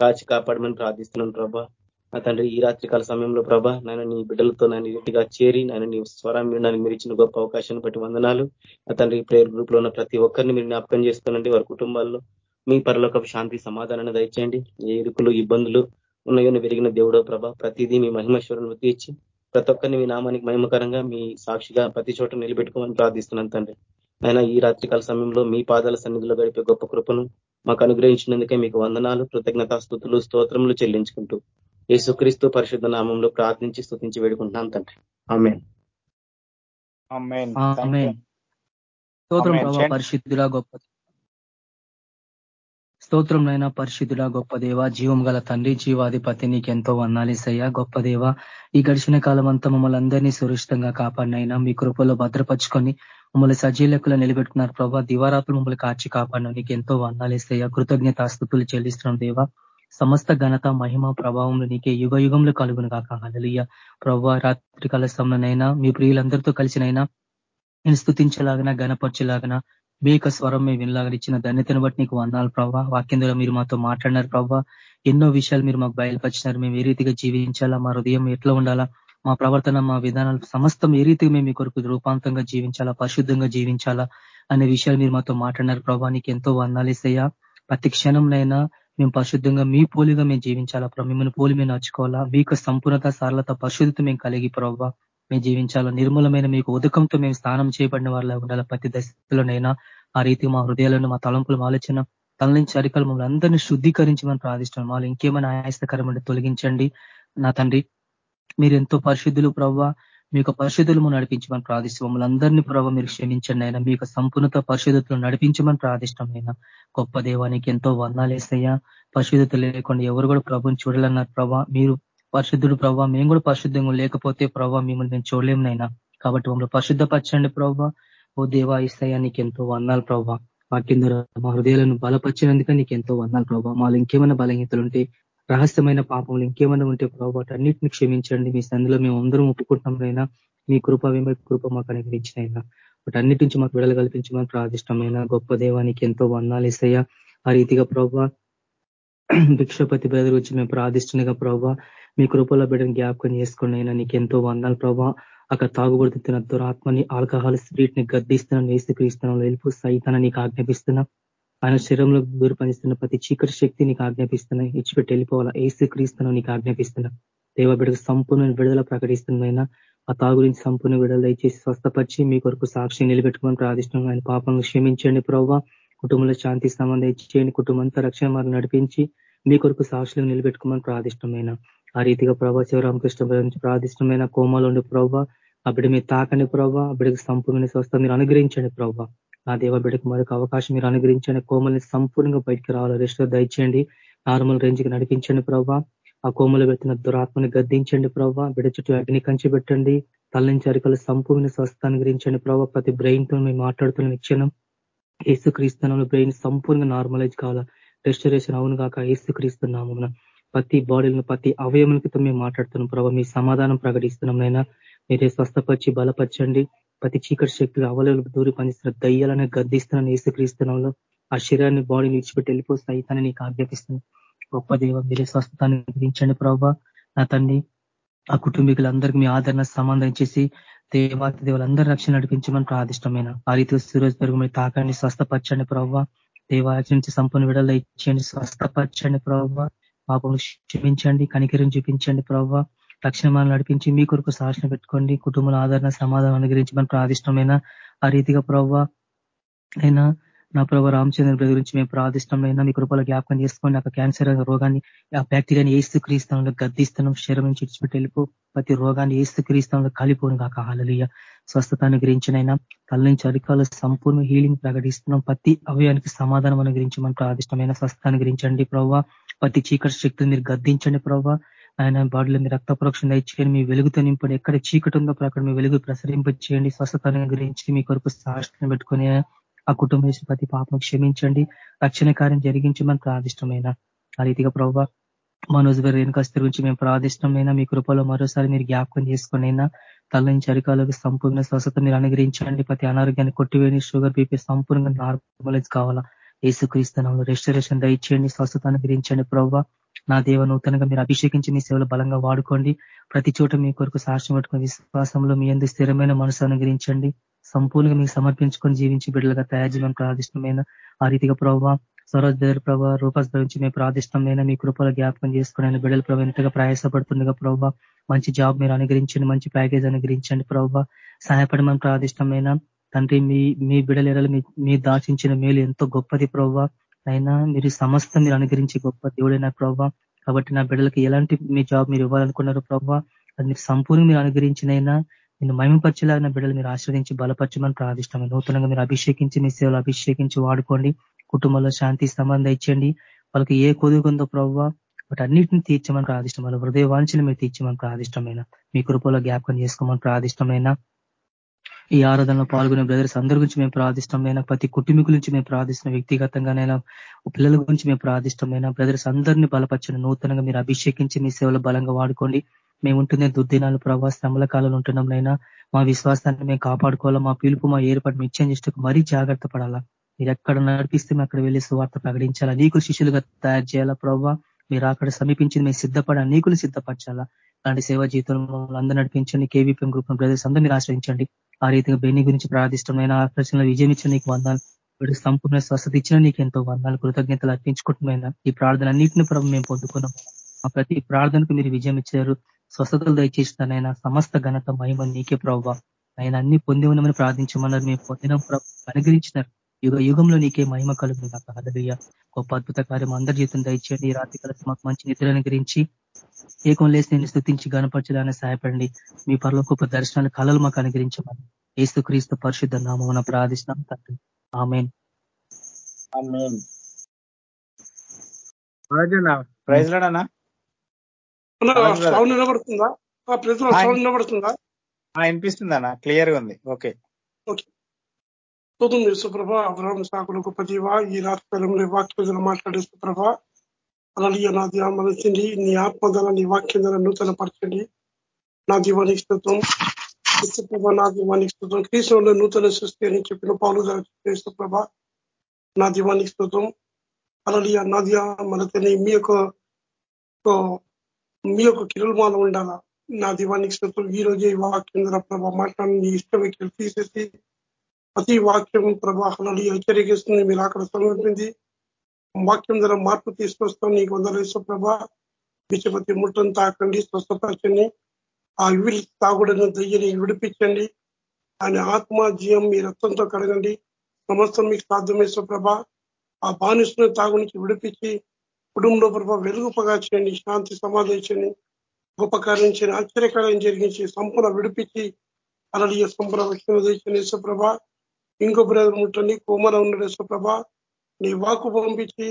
C: కాచి కాపాడమని ప్రార్థిస్తున్నాం ప్రభా. నా తండ్రి ఈ రాత్రికాల సమయంలో ప్రభా నేను నీ బిడ్డలతో నన్ను ఇంటిగా చేరి నేను నీ స్వరం వినడానికి మీరు ఇచ్చిన గొప్ప అవకాశాన్ని బట్టి వందనాలు. నా తండ్రి ప్రేయర్ గ్రూప్లో ఉన్న ప్రతి ఒక్కరిని మీరు జ్ఞాపకం చేసుకోనండి. వారి కుటుంబాల్లో మీ పరలోక శాంతి సమాధానాన్ని దయచేయండి. ఏ ఇరుకులు ఇబ్బందులు ఉన్నాయో విరిగిన దేవుడో ప్రభ ప్రతిదీ మీ మహిమేశ్వరులను తీర్చి ప్రతి ఒక్కరిని మీ నామానికి మహిమకరంగా మీ సాక్షిగా ప్రతి చోట నిలబెట్టుకోమని ప్రార్థిస్తున్నాను తండ్రి. ఆయన ఈ రాత్రికాల సమయంలో మీ పాదాల సన్నిధిలో గడిపే గొప్ప కృపను మాకు అనుగ్రహించినందుకే మీకు వందనాలు కృతజ్ఞతా స్థుతులు స్తోత్రములు చెల్లించుకుంటూ యేసుక్రీస్తు పరిశుద్ధ నామంలో ప్రార్థించి స్థుతించి వేడుకుంటున్నాం తండ్రి. ఆమె
D: స్తోత్రం ప్రభా పరిశుద్ధుల గొప్ప స్తోత్రం నైనా గొప్ప దేవ జీవం గల తండ్రి జీవాధిపతి నీకెంతో వన్నాలిసయ్యా. గొప్ప దేవ ఈ గడిచిన కాలం అంతా మమ్మల్ని అందరినీ సురక్షితంగా కాపాడినైనా మీ కృపలో భద్రపరుచుకొని మమ్మల్ని సజీలకులు నిలబెట్టుకున్నారు ప్రభా. దివారాత్రులు మమ్మల్ని కాచి కాపాడిన నీకు ఎంతో వందాలేసయ్యా కృతజ్ఞత ఆస్తుతులు చెల్లిస్తున్నాం దేవా. సమస్త ఘనత మహిమ ప్రభావంలో నీకే యుగ యుగంలో కలుగును కాక హలలియ ప్రభావ రాత్రి కాల సమయంలోనైనా మీ ప్రియులందరితో కలిసినైనా నేను స్థుతించలాగన గణపరచలాగన మీ యొక్క స్వరం మేము వినలాగా ఇచ్చిన ధన్యతను బట్టి నీకు వందాలు ప్రభావ వాక్యం ద్వారా మీరు మాతో మాట్లాడినారు ప్రభావ ఎన్నో విషయాలు మీరు మాకు బయలుపరిచినారు. మేము ఏ రీతిగా జీవించాలా? మా హృదయం ఎట్లా ఉండాలా? మా ప్రవర్తన మా విధానాలు సమస్తం ఏ రీతిగా మేము మీ కొరకు రూపాంతంగా జీవించాలా? పరిశుద్ధంగా జీవించాలా? అనే విషయాలు మీరు మాతో మాట్లాడినారు ప్రభావ నీకు ఎంతో వందాలేసయ్యా ప్రతి క్షణంనైనా మేము పరిశుద్ధంగా మీ పోలిగా మేము జీవించాలా? ప్రభావ మిమ్మల్ని పోలి మేము నచ్చుకోవాలా మీకు సంపూర్ణత సరళత పరిశుద్ధత మేము కలిగి ప్రభావ మేము జీవించాలా నిర్మూలమైన మీకు ఉదకంతో మేము స్నానం చేయబడిన వారిలా ఉండాలి? ప్రతి దశలోనైనా ఆ రీతి మా హృదయాలను మా తలంపులు ఆలోచన తల నుంచి అరికలు మమ్మల్ని అందరినీ శుద్ధీకరించమని ప్రార్థిస్తాం వాళ్ళు ఇంకేమైనా ఆయాస్తకరమంటే తొలగించండి. నా తండ్రి మీరు ఎంతో పరిశుద్ధులు ప్రవ్వ. మీ యొక్క పరిశుద్ధులు నడిపించమని ప్రార్థిస్తాం మమ్మల్ని అందరినీ ప్రభావ మీరు క్షమించండి అయినా మీ యొక్క సంపూర్ణత పరిశుద్ధతలు నడిపించమని ప్రార్థిష్టం అయినా గొప్ప దేవానికి ఎంతో వందాలేసయ్యా పరిశుద్ధత లేకుండా ఎవరు కూడా ప్రభుని చూడాలన్నారు ప్రభా మీరు పరిశుద్ధుడు ప్రభావ మేము కూడా పరిశుద్ధంగా లేకపోతే ప్రభావ మిమ్మల్ని మేము చూడలేమునైనా కాబట్టి మమ్మల్ని పరిశుద్ధపరచండి ప్రభావ ఓ దేవా ఇస్తాయా నీకు ఎంతో వందాలు ప్రభావ మా కింద మా హృదయాలను బలపరిచినందుకే నీకు ఎంతో వందాలు ప్రభావ మాలో ఇంకేమైనా బలహీతలు ఉంటే రహస్యమైన పాపములు ఇంకేమైనా ఉంటే ప్రభావ అన్నింటిని క్షమించండి. మీ సందులో మేము అందరం ఒప్పుకుంటున్నామైనా మీ కృప విమ కృప మాకు అనుగ్రహించినైనా అన్నిటి నుంచి మాకు విడుదల కల్పించమని ప్రాదిష్టమైన గొప్ప దేవానికి ఎంతో వందాలు ఇస్తాయా ఆ రీతిగా ప్రభావ భిక్షపతి బ్రదర్ వచ్చి మేము ప్రార్థిస్తుండగా ప్రభావ మీ కృపలో బిడ్డను జ్ఞాపకం చేసుకుని అయినా నీకు ఎంతో వందాలు ప్రభావ అక్కడ తాగుబడుతున్న దురాత్మని ఆల్కహాల్ స్ప్రీట్ని గద్దిస్తున్నాను వేసి క్రీస్తున్నాను వెళ్ళిపో సైతాన్ని నీకు ఆజ్ఞాపిస్తున్నా. ఆయన శరీరంలో దూరపనిస్తున్న ప్రతి చీకటి శక్తి నీకు ఆజ్ఞాపిస్తున్నాయి ఇచ్చిపెట్టి వెళ్ళిపోవాలా? ఏసు క్రీస్తున్నా నీకు ఆజ్ఞాపిస్తున్నా. దేవ బిడ్డకు సంపూర్ణ విడుదల ప్రకటిస్తున్నాయినా ఆ తాగు గురించి సంపూర్ణ విడుదల దయచేసి స్వస్థపరిచి మీ కొరకు సాక్షి నిలబెట్టుకొని ప్రార్థిస్తున్నాం. ఆయన పాపం క్షమించండి ప్రవ్వ కుటుంబంలో శాంతి సంబంధం ఇచ్చేయండి. కుటుంబంతో రక్షణ మార్గం నడిపించి మీ కొరకు సాక్షులను నిలబెట్టుకోమని ప్రాదిష్టమైన ఆ రీతిగా ప్రభా శివరామకృష్ణ గురించి ప్రార్థిష్టమైన కోమాలో ఉండే ప్రభావ ఆ బిడ్డ మీద తాకని ప్రభావ ఆ బిడ్డకు సంపూర్ణ స్వస్థ మీరు అనుగ్రహించండి ప్రభావ నా దేవ బిడ్డకు మరొక అవకాశం మీరు అనుగ్రహించండి. కోమల్ని సంపూర్ణంగా బయటికి రావాలి. రెస్ట్ దయచేయండి. నార్మల్ రేంజ్కి నడిపించండి ప్రభావ ఆ కోమలు పెట్టిన దురాత్మని గద్దించండి ప్రభావ బిడ్డ చుట్టూ అగ్ని కంచి పెట్టండి. తల్లించి అరికలు సంపూర్ణ స్వస్థ అనుగ్రహించండి ప్రభావ ప్రతి బ్రెయిన్తో మేము మాట్లాడుతున్న నిక్షణం ఏసు క్రీస్తునంలో బ్రెయిన్ సంపూర్ణంగా నార్మలైజ్ కావాలా? రెస్టరేషన్ అవును కాక ఏసు క్రీస్తున్నాము ప్రతి బాడీలను ప్రతి అవయములతో మేము మాట్లాడుతున్నాం ప్రభావ మీ సమాధానం ప్రకటిస్తున్నాం నైనా మీరే స్వస్థపరిచి బలపరచండి. ప్రతి చీకటి శక్తులు అవలలు దూరి పనిస్తున్న దయ్యాలనే గద్దిస్తున్నాను ఏసుక్రీస్తునంలో ఆ శరీరాన్ని బాడీని విడిచిపెట్టి వెళ్ళిపో సైతాన్ని నీకు ఆజ్ఞాపిస్తుంది గొప్ప దేవ మీరే స్వస్థతాన్ని గ్రహించండి ప్రభావ నా తండ్రి ఆ కుటుంబీకులందరికీ మీ ఆదరణ సంబంధం చేసి దేవాతి దేవులందరూ రక్షణ నడిపించమని ప్రాదిష్టమైన ఆ రీతి సురోజ్ పెరుగు మీరు తాకండి స్వస్థపరచండి ప్రభావ దేవాచి నుంచి సంపూర్ణ విడుదల ఇచ్చండి స్వస్థపరచండి ప్రభావ పాపం క్షమించండి. కనికరిని చూపించండి ప్రభావ రక్షణ నడిపించి మీ కొరకు సాక్షణ పెట్టుకోండి. కుటుంబాల ఆదరణ సమాధానం అనుగ్రహించమని ప్రాదిష్టమైన ఆ రీతిగా ప్రభావ అయినా నా ప్రభావ రామచంద్ర గురించి మేము ప్రార్థిష్టమైనా మీ కృపలో జ్ఞాపకం చేసుకోండి నాకు క్యాన్సర్ రోగాన్ని ఆ బ్యాక్టీరియాని ఏస్తు క్రీస్తంలో గద్దిస్తున్నాం. శరీరం చిడిచిపెట్టి వెళ్ళిపో. ప్రతి రోగాన్ని ఏస్తు క్రీస్తంలో కలిపోను కాక హాలలీయ స్వస్థతాన్ని అనుగ్రహించినైనా కళ్ళ నుంచి అరికాలు సంపూర్ణ హీలింగ్ ప్రకటిస్తున్నాం. ప్రతి అవయానికి సమాధానం అనుగ్రహించమని ప్రార్థిష్టమైన స్వస్థాన్ని గురించండి ప్రవ్వ ప్రతి చీకటి శక్తులు మీరు గద్దించండి ప్రవ్వ ఆయన బాడీలో మీ రక్త ప్రోక్షణ ఇచ్చేయండి మీ వెలుగుతో నింపండి ఎక్కడ చీకటి ఉందో అక్కడ మీ వెలుగు ప్రసరింపచేయండి. స్వస్థతను గురించి మీ కొరకు సాక్షిని పెట్టుకుని ఆ కుటుంబ ప్రతి పాపం క్షమించండి. రక్షణ కార్యం జరిగించమని ప్రార్థిష్టమైన. ఆ రీతిగా ప్రభావ మనోజ్ గారు రేణుకాస్తి గురించి మేము ప్రాదిష్టమైన మీ కృపలో మరోసారి మీరు జ్ఞాపకం చేసుకునైనా తల నుంచి అరికాలకు సంపూర్ణ స్వస్థత మీరు అనుగ్రహించండి. ప్రతి అనారోగ్యాన్ని కొట్టివేని షుగర్ బీపీ సంపూర్ణంగా నార్మలైజ్ కావాలా? ఏసుక్రీస్తునంలో రెస్టరేషన్ దయచేయండి స్వస్థత అనుగ్రహించండి ప్రభావ నా దేవ నూతనంగా మీరు అభిషేకించి మీ సేవలు బలంగా వాడుకోండి. ప్రతి చోట మీ కొరకు సాక్ష్యం పట్టుకుని విశ్వాసంలో మీ ఎందు స్థిరమైన మనసు అనుగ్రహించండి. సంపూర్ణంగా మీకు సమర్పించుకొని జీవించి బిడ్డలుగా తయారు చేయడం ప్రార్థిష్టమైన ఆ రీతిగా ప్రభావ స్వరాజ్ దగ్గర ప్రభావ రూపాస్ గురించి మేము ప్రార్థిష్టమైన మీ కృపలో జ్ఞాపకం చేసుకుని బిడ్డల ప్రభావ ఎంతగా ప్రయాసపడుతుండగా ప్రభావ మంచి జాబ్ మీరు అనుగ్రహించండి మంచి ప్యాకేజ్ అనుగ్రహించండి ప్రభావ సహాయపడమని ప్రార్థిష్టమైన తండ్రి మీ మీ బిడల ఎడలు మీ దాచించిన మేలు ఎంతో గొప్పది ప్రభావ అయినా మీరు సమస్త మీరు అనుగ్రహించి గొప్ప దేవుడైన ప్రభావ కాబట్టి నా బిడ్డలకి ఎలాంటి మీ జాబ్ మీరు ఇవ్వాలనుకున్నారు ప్రభావ అది మీరు సంపూర్ణ మీరు అనుగ్రహించినైనా నేను మహిమపరచలాగిన బిడ్డలు మీరు ఆశ్రదించి బలపరచమని ప్రార్థిష్టమే నూతనంగా మీరు అభిషేకించి మీ సేవలు అభిషేకించి వాడుకోండి. కుటుంబంలో శాంతి సంబంధం ఇచ్చండి వాళ్ళకి ఏ కొదుగుందో ప్రభావ వాటి అన్నింటిని తీర్చమని ప్రాదిష్టం వాళ్ళ హృదయ వాంఛలు మీరు తీర్చమని ప్రాదిష్టమైన మీ కృపలో జ్ఞాపకం చేసుకోమని ప్రాదిష్టమైన ఈ ఆరాధనలో పాల్గొనే బ్రదర్స్ అందరి గురించి మేము ప్రార్థిష్టమైన ప్రతి కుటుంబీ నుంచి మేము ప్రార్థిస్తున్న వ్యక్తిగతంగానైనా పిల్లల గురించి మేము ప్రార్థిష్టమైన బ్రదర్స్ అందరినీ బలపరిచిన నూతనంగా మీరు అభిషేకించి మీ సేవలు బలంగా వాడుకోండి. మేము ఉంటున్న దుర్దినాలు ప్రభావ శ్రమల కాలంలో ఉంటున్నాంనైనా మా విశ్వాసాన్ని మేము కాపాడుకోవాలా మా పిలుపు మా ఏర్పాటు మిచ్చం చేస్తూ మరీ జాగ్రత్త పడాలా. మీరు ఎక్కడ నడిపిస్తే మేము అక్కడ వెళ్ళి సువార్త ప్రకటించాలా. నీకు శిష్యులుగా తయారు చేయాలా ప్రభావ మీరు అక్కడ సమీపించింది మేము సిద్ధపడ నీకులు సిద్ధపరచాలా. అలాంటి సేవా జీవితంలో అందరూ నడిపించండి. కేవీపీఎం గ్రూప్ బ్రదర్స్ అందరూ మీరు ఆశ్రయించండి. ఆ రీతిగా బెన్ని గురించి ప్రార్థిష్టమైన ఆకర్షణలో విజయం ఇచ్చిన నీకు వందాలు వీడు సంపూర్ణ స్వస్థత ఇచ్చిన నీకు ఎంతో వందాలు కృతజ్ఞతలు అర్పించుకుంటున్నాయినా ఈ ప్రార్థన అన్నింటిని ప్రభు మేము పొందుకున్నాం. ఆ ప్రతి ప్రార్థనకు మీరు విజయం ఇచ్చారు. స్వస్థతలు దయచేస్తానైనా సమస్త ఘనత మహిమ నీకే ప్రభావ. ఆయన అన్ని పొంది ఉన్నామని ప్రార్థించమన్నారు. మేము పొందిన అనుగ్రహించినారు యుగ యుగంలో నీకే మహిమ కలుగుతుంది నాకు హదయ్య గొప్ప అద్భుత కార్యం అందరి జీవితం దయచేయండి. ఈ రాత్రి కలిసి మాకు మంచి నిద్ర అనుగ్రహించి ఏకం లేసి నేను స్థుతించి గణపరచడానికి సహాయపడండి. మీ పర్లో గొప్ప దర్శనాలు కళలు మాకు అనుగ్రహించమని ఏసు క్రీస్తు పరిశుద్ధ నామం ప్రార్థిస్తున్నాం తండ్రి. ఆమెన్.
B: ప్రైజ్ వినిపిస్తుందన్నా క్లియర్గా ఉంది. ఓకే.
E: ఓకే. స్తోత్రం సుప్రభ. అబ్రహం సాకులు గొప్ప జీవ. ఈ రాత్రి వాక్యం మాట్లాడే సుప్రభ. అలాగే నా ధ్యానించండి నీ ఆత్మధన నీ వాక్యం ధర నూతన పరచండి నా దీవానికి స్తోత్రం ప్రభ నా దీవానికి స్తోత్రం క్రీస్తులో నూతన సృష్టి అని చెప్పిన పాలు ప్రభ నా దీవానికి స్తోత్రం అలాగే నా ధ్యా మనతని మీ యొక్క మీ యొక్క కిరుమానం ఉండాలా? నా దీవానికి స్తోత్రం ఈ రోజే వాక్యం ధర ప్రభ మాట్లాడి ఇష్టం తీసేసి ప్రతి వాక్యం ప్రభాహాలను హెచ్చరికిస్తుంది మీరు అక్కడ సమర్పింది వాక్యం ద్వారా మార్పు తీసుకొస్తాం. నీకు వందలేసు ప్రభా. విషపతి ముట్టను తాకండి స్వస్థపరచండి. ఆ విల్ తాగుడను దయ్యని విడిపించండి. ఆయన ఆత్మ జీవం మీ రక్తంతో కడగండి. సమస్తం మీకు సాధ్యమేశ్వ ప్రభ. ఆ బానిసును తాగు నుంచి విడిపించి కుటుంబంలో ప్రభావ వెలుగు చేయండి శాంతి సమాధించండి గొప్ప కార్యం ఆశ్చర్యకార్యం జరిగించి సంపూర్ణ విడిపించి అలలియ సంపూర్ణ రక్షణ తెచ్చండి యశ్వ్రభ ఇంకో బ్రదర్ ముట్టండి కోమల ఉన్నాడు యశ్వ్రభ నీ వాకు పంపించి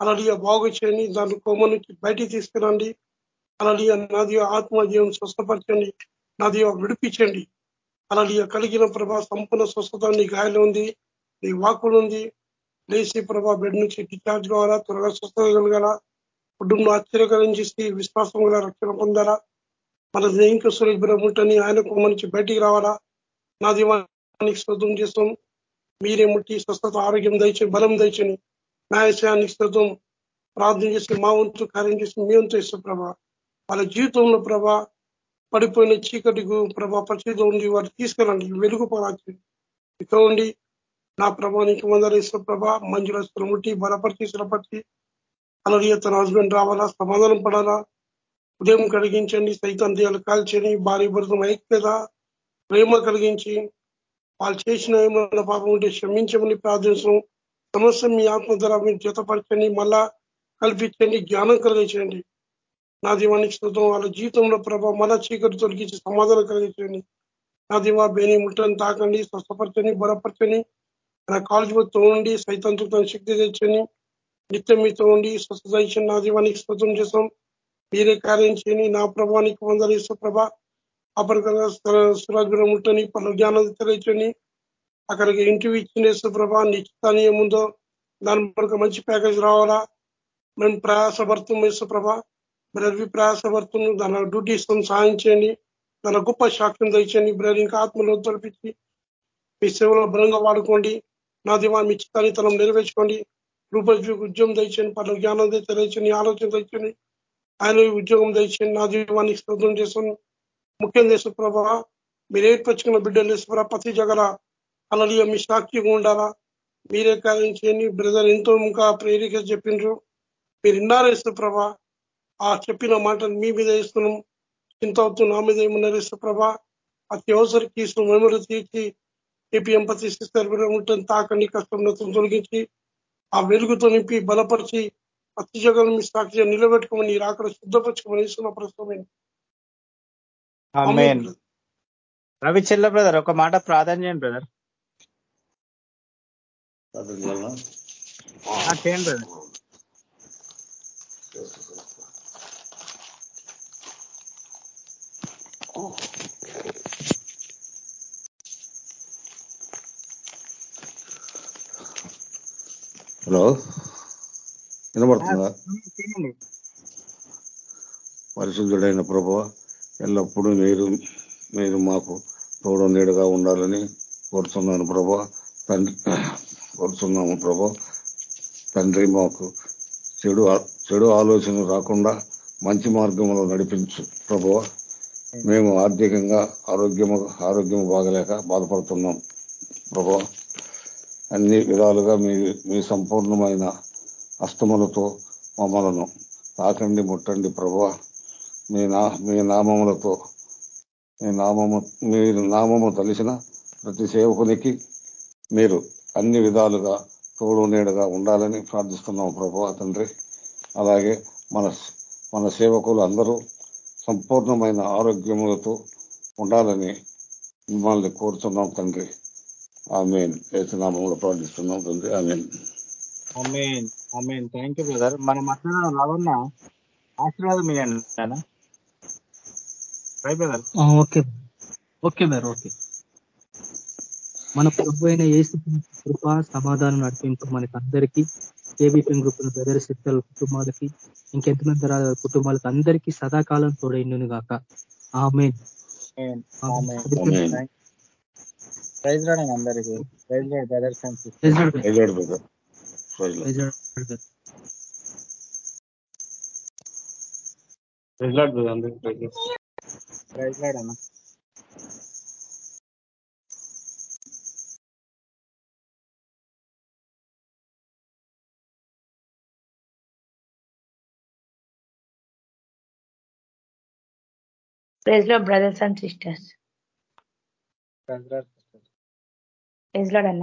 E: అలలియ బాగు చేయండి దాని కోమ నుంచి బయటికి తీసుకురండి. అలలియ నాది ఆత్మజీవం స్వస్థపరచండి నాది విడిపించండి. అలలియ కలిగిన ప్రభా సంపూర్ణ స్వస్థత నీ గాయలు ఉంది నీ వాకులు ఉంది. లేచి ప్రభా బెడ్ నుంచి డిశ్చార్జ్ కావాలా? త్వరగా స్వస్థత కలగాల? కుటుంబం ఆశ్చర్యకరించి విశ్వాసం గల రక్షణ పొందాలా? మన ఇంకా సురేష్ బ్రహ్మని ఆయన కుమ్మ నుంచి బయటికి రావాలా? నా దీవానికి శ్రద్ధం చేస్తాం. మీరే ముట్టి స్వస్థత ఆరోగ్యం దయచని బలం దయచని న్యాయశానికి శ్రద్ధం ప్రార్థన చేసి మా వంతు కార్యం చేసి మీ వంతు ఇస్తాం ప్రభా. వాళ్ళ జీవితంలో ప్రభా పడిపోయిన చీకటికు ప్రభా పరిస్థితిలో ఉండి వారు తీసుకెళ్ళండి. వెలుగు పరాచి ఇక్కడ ఉండి నా ప్రభా నీకు మందరేశ్వర ప్రభా. మంజుల ముట్టి బలపరిచి స్థిరపరిచి అలాగే తన హస్బెండ్ రావాలా? సమాధానం పడాలా? ఉదయం కలిగించండి సైతం కాల్చని భారీ భరతం ఐక్యత ప్రేమ కలిగించి వాళ్ళు చేసిన ఏమైనా పాపం ఉంటే క్షమించమని ప్రార్థించడం సమస్య మీ ఆత్మ ధర మీరు జతపరచండి మళ్ళా కల్పించండి జ్ఞానం కలిగించండి. నా దీవానికి స్థుతం వాళ్ళ జీవితంలో ప్రభావ మళ్ళా చీకటి తొలగించి సమాధానం కలిగించండి. నా దీవా బేని ముట్టని తాకండి స్వస్థపరచని బలపరచని నా కాలేజీ తోండి సైతంతో శక్తి తెచ్చని నిత్యం మీతో ఉండి స్వస్థత నా దీవానికి స్థుతం చేస్తాం మీరే కార్యం చేయని నా ప్రభానికి వందలు ప్రభా అపరికంగా సురాజ్ ఉంటని పలు జ్ఞానం తెలియచని అక్కడికి ఇంటివి ఇచ్చిన ప్రభా నిశ్చితాన్ని ఏముందో దాని మనకు మంచి ప్యాకేజ్ రావాలా? మేము ప్రయాసపడుతున్నాం యేసుప్రభ బ్రదర్ ప్రయాసపడుతున్నాం. దాని డ్యూటీ ఇస్తాం సాయం చేయండి. దాని గొప్ప సాక్ష్యం తెచ్చండి బ్రదర్ ఇంకా ఆత్మలో తొలిపించి మీ సేవలో బలంగా వాడుకోండి. నా దివాన్ని మీ తనం నెరవేర్చుకోండి. రూపాయి ఉద్యోగం దయచేయండి పట్ల జ్ఞానం తెలియచండి ఆలోచన తెచ్చండి ఆయన ఉద్యోగం దయచేయండి నా దీవానికి శ్రద్ధం చేస్తాను. ముఖ్యం చేసు ప్రభా మీరు ఏర్పరచుకున్న బిడ్డలు వేసుకురా ప్రతి జగల అలలియ మీ సాక్షిగా ఉండాలా? మీరే కార్యం చేయండి. బ్రదర్ ఎంతో ఇంకా ప్రేరిక చెప్పిండ్రు. మీరు ఇన్నారేస్తు వేస్తూ ఆ చెప్పిన మాటలు మీ మీద వేస్తున్నాం. చింత అవుతున్నా నా మీద ఏమన్నారు వేస్తూ అతి అతి అవసరికి మెమరీ తీర్చి ఏపీఎం ప్రతి ఉంటుంది తాకండి కష్టం తొలగించి ఆ వెలుగుతో నింపి బలపరిచి అతి జగన్ మీ సాక్షి నిలబెట్టుకోమని అక్కడ శుద్ధపరచుకోమని ఇస్తున్న ప్రస్తుతమైన
B: రవి చెల్ల బ్రదర్ ఒక మాట ప్రార్థన చేయండి బ్రదర్ చేయండి బ్రదర్.
F: హలో వినబడుతుందా? పరిశుద్ధుడైన ప్రభు ఎల్లప్పుడూ మీరు మీరు మాకు తోడు నీడుగా ఉండాలని కోరుతున్నాను ప్రభా. తండ్రి కోరుతున్నాము ప్రభా. తండ్రి మాకు చెడు చెడు ఆలోచన రాకుండా మంచి మార్గంలో నడిపించు ప్రభు. మేము ఆర్థికంగా ఆరోగ్యము ఆరోగ్యం బాగలేక బాధపడుతున్నాం ప్రభు. అన్ని విధాలుగా మీ మీ సంపూర్ణమైన అస్తములతో మమ్మలను తాకండి ముట్టండి ప్రభు. మీ నా మీ నామములతో మీ నామము మీ నామము తెలిసిన ప్రతి సేవకునికి మీరు అన్ని విధాలుగా తోడు నీడగా ఉండాలని ప్రార్థిస్తున్నాం ప్రభు తండ్రి. అలాగే మన మన సేవకులు అందరూ సంపూర్ణమైన ఆరోగ్యములతో ఉండాలని మిమ్మల్ని కోరుతున్నాం తండ్రి. ఆమెన్ ఏసునామంలో ప్రార్థిస్తున్నాం తండ్రి. ఆమెన్
B: థ్యాంక్ యూ బ్రదర్ మన మధ్య రావన్న ఆశీర్వాదం ఇవ్వండి
D: ఓకే. Okay Meyer okay. మన ప్రభు అయిన ఏసు కృప సమాధానం నడిపింపు మనకి అందరికీ కేబీపీఎం గ్రూప్ బ్రదర్ సిస్టర్ కుటుంబాలకి ఇంకెంతమంది కుటుంబాలకి అందరికీ సదాకాలం తోడైండును గాక ఆమె
B: ప్రైజ్ రాడండి అందరికీ. Praise Lord brothers and praise Lord అన్న
A: Praise Lord, brothers and sisters.
B: Praise Lord
A: Praise Lord,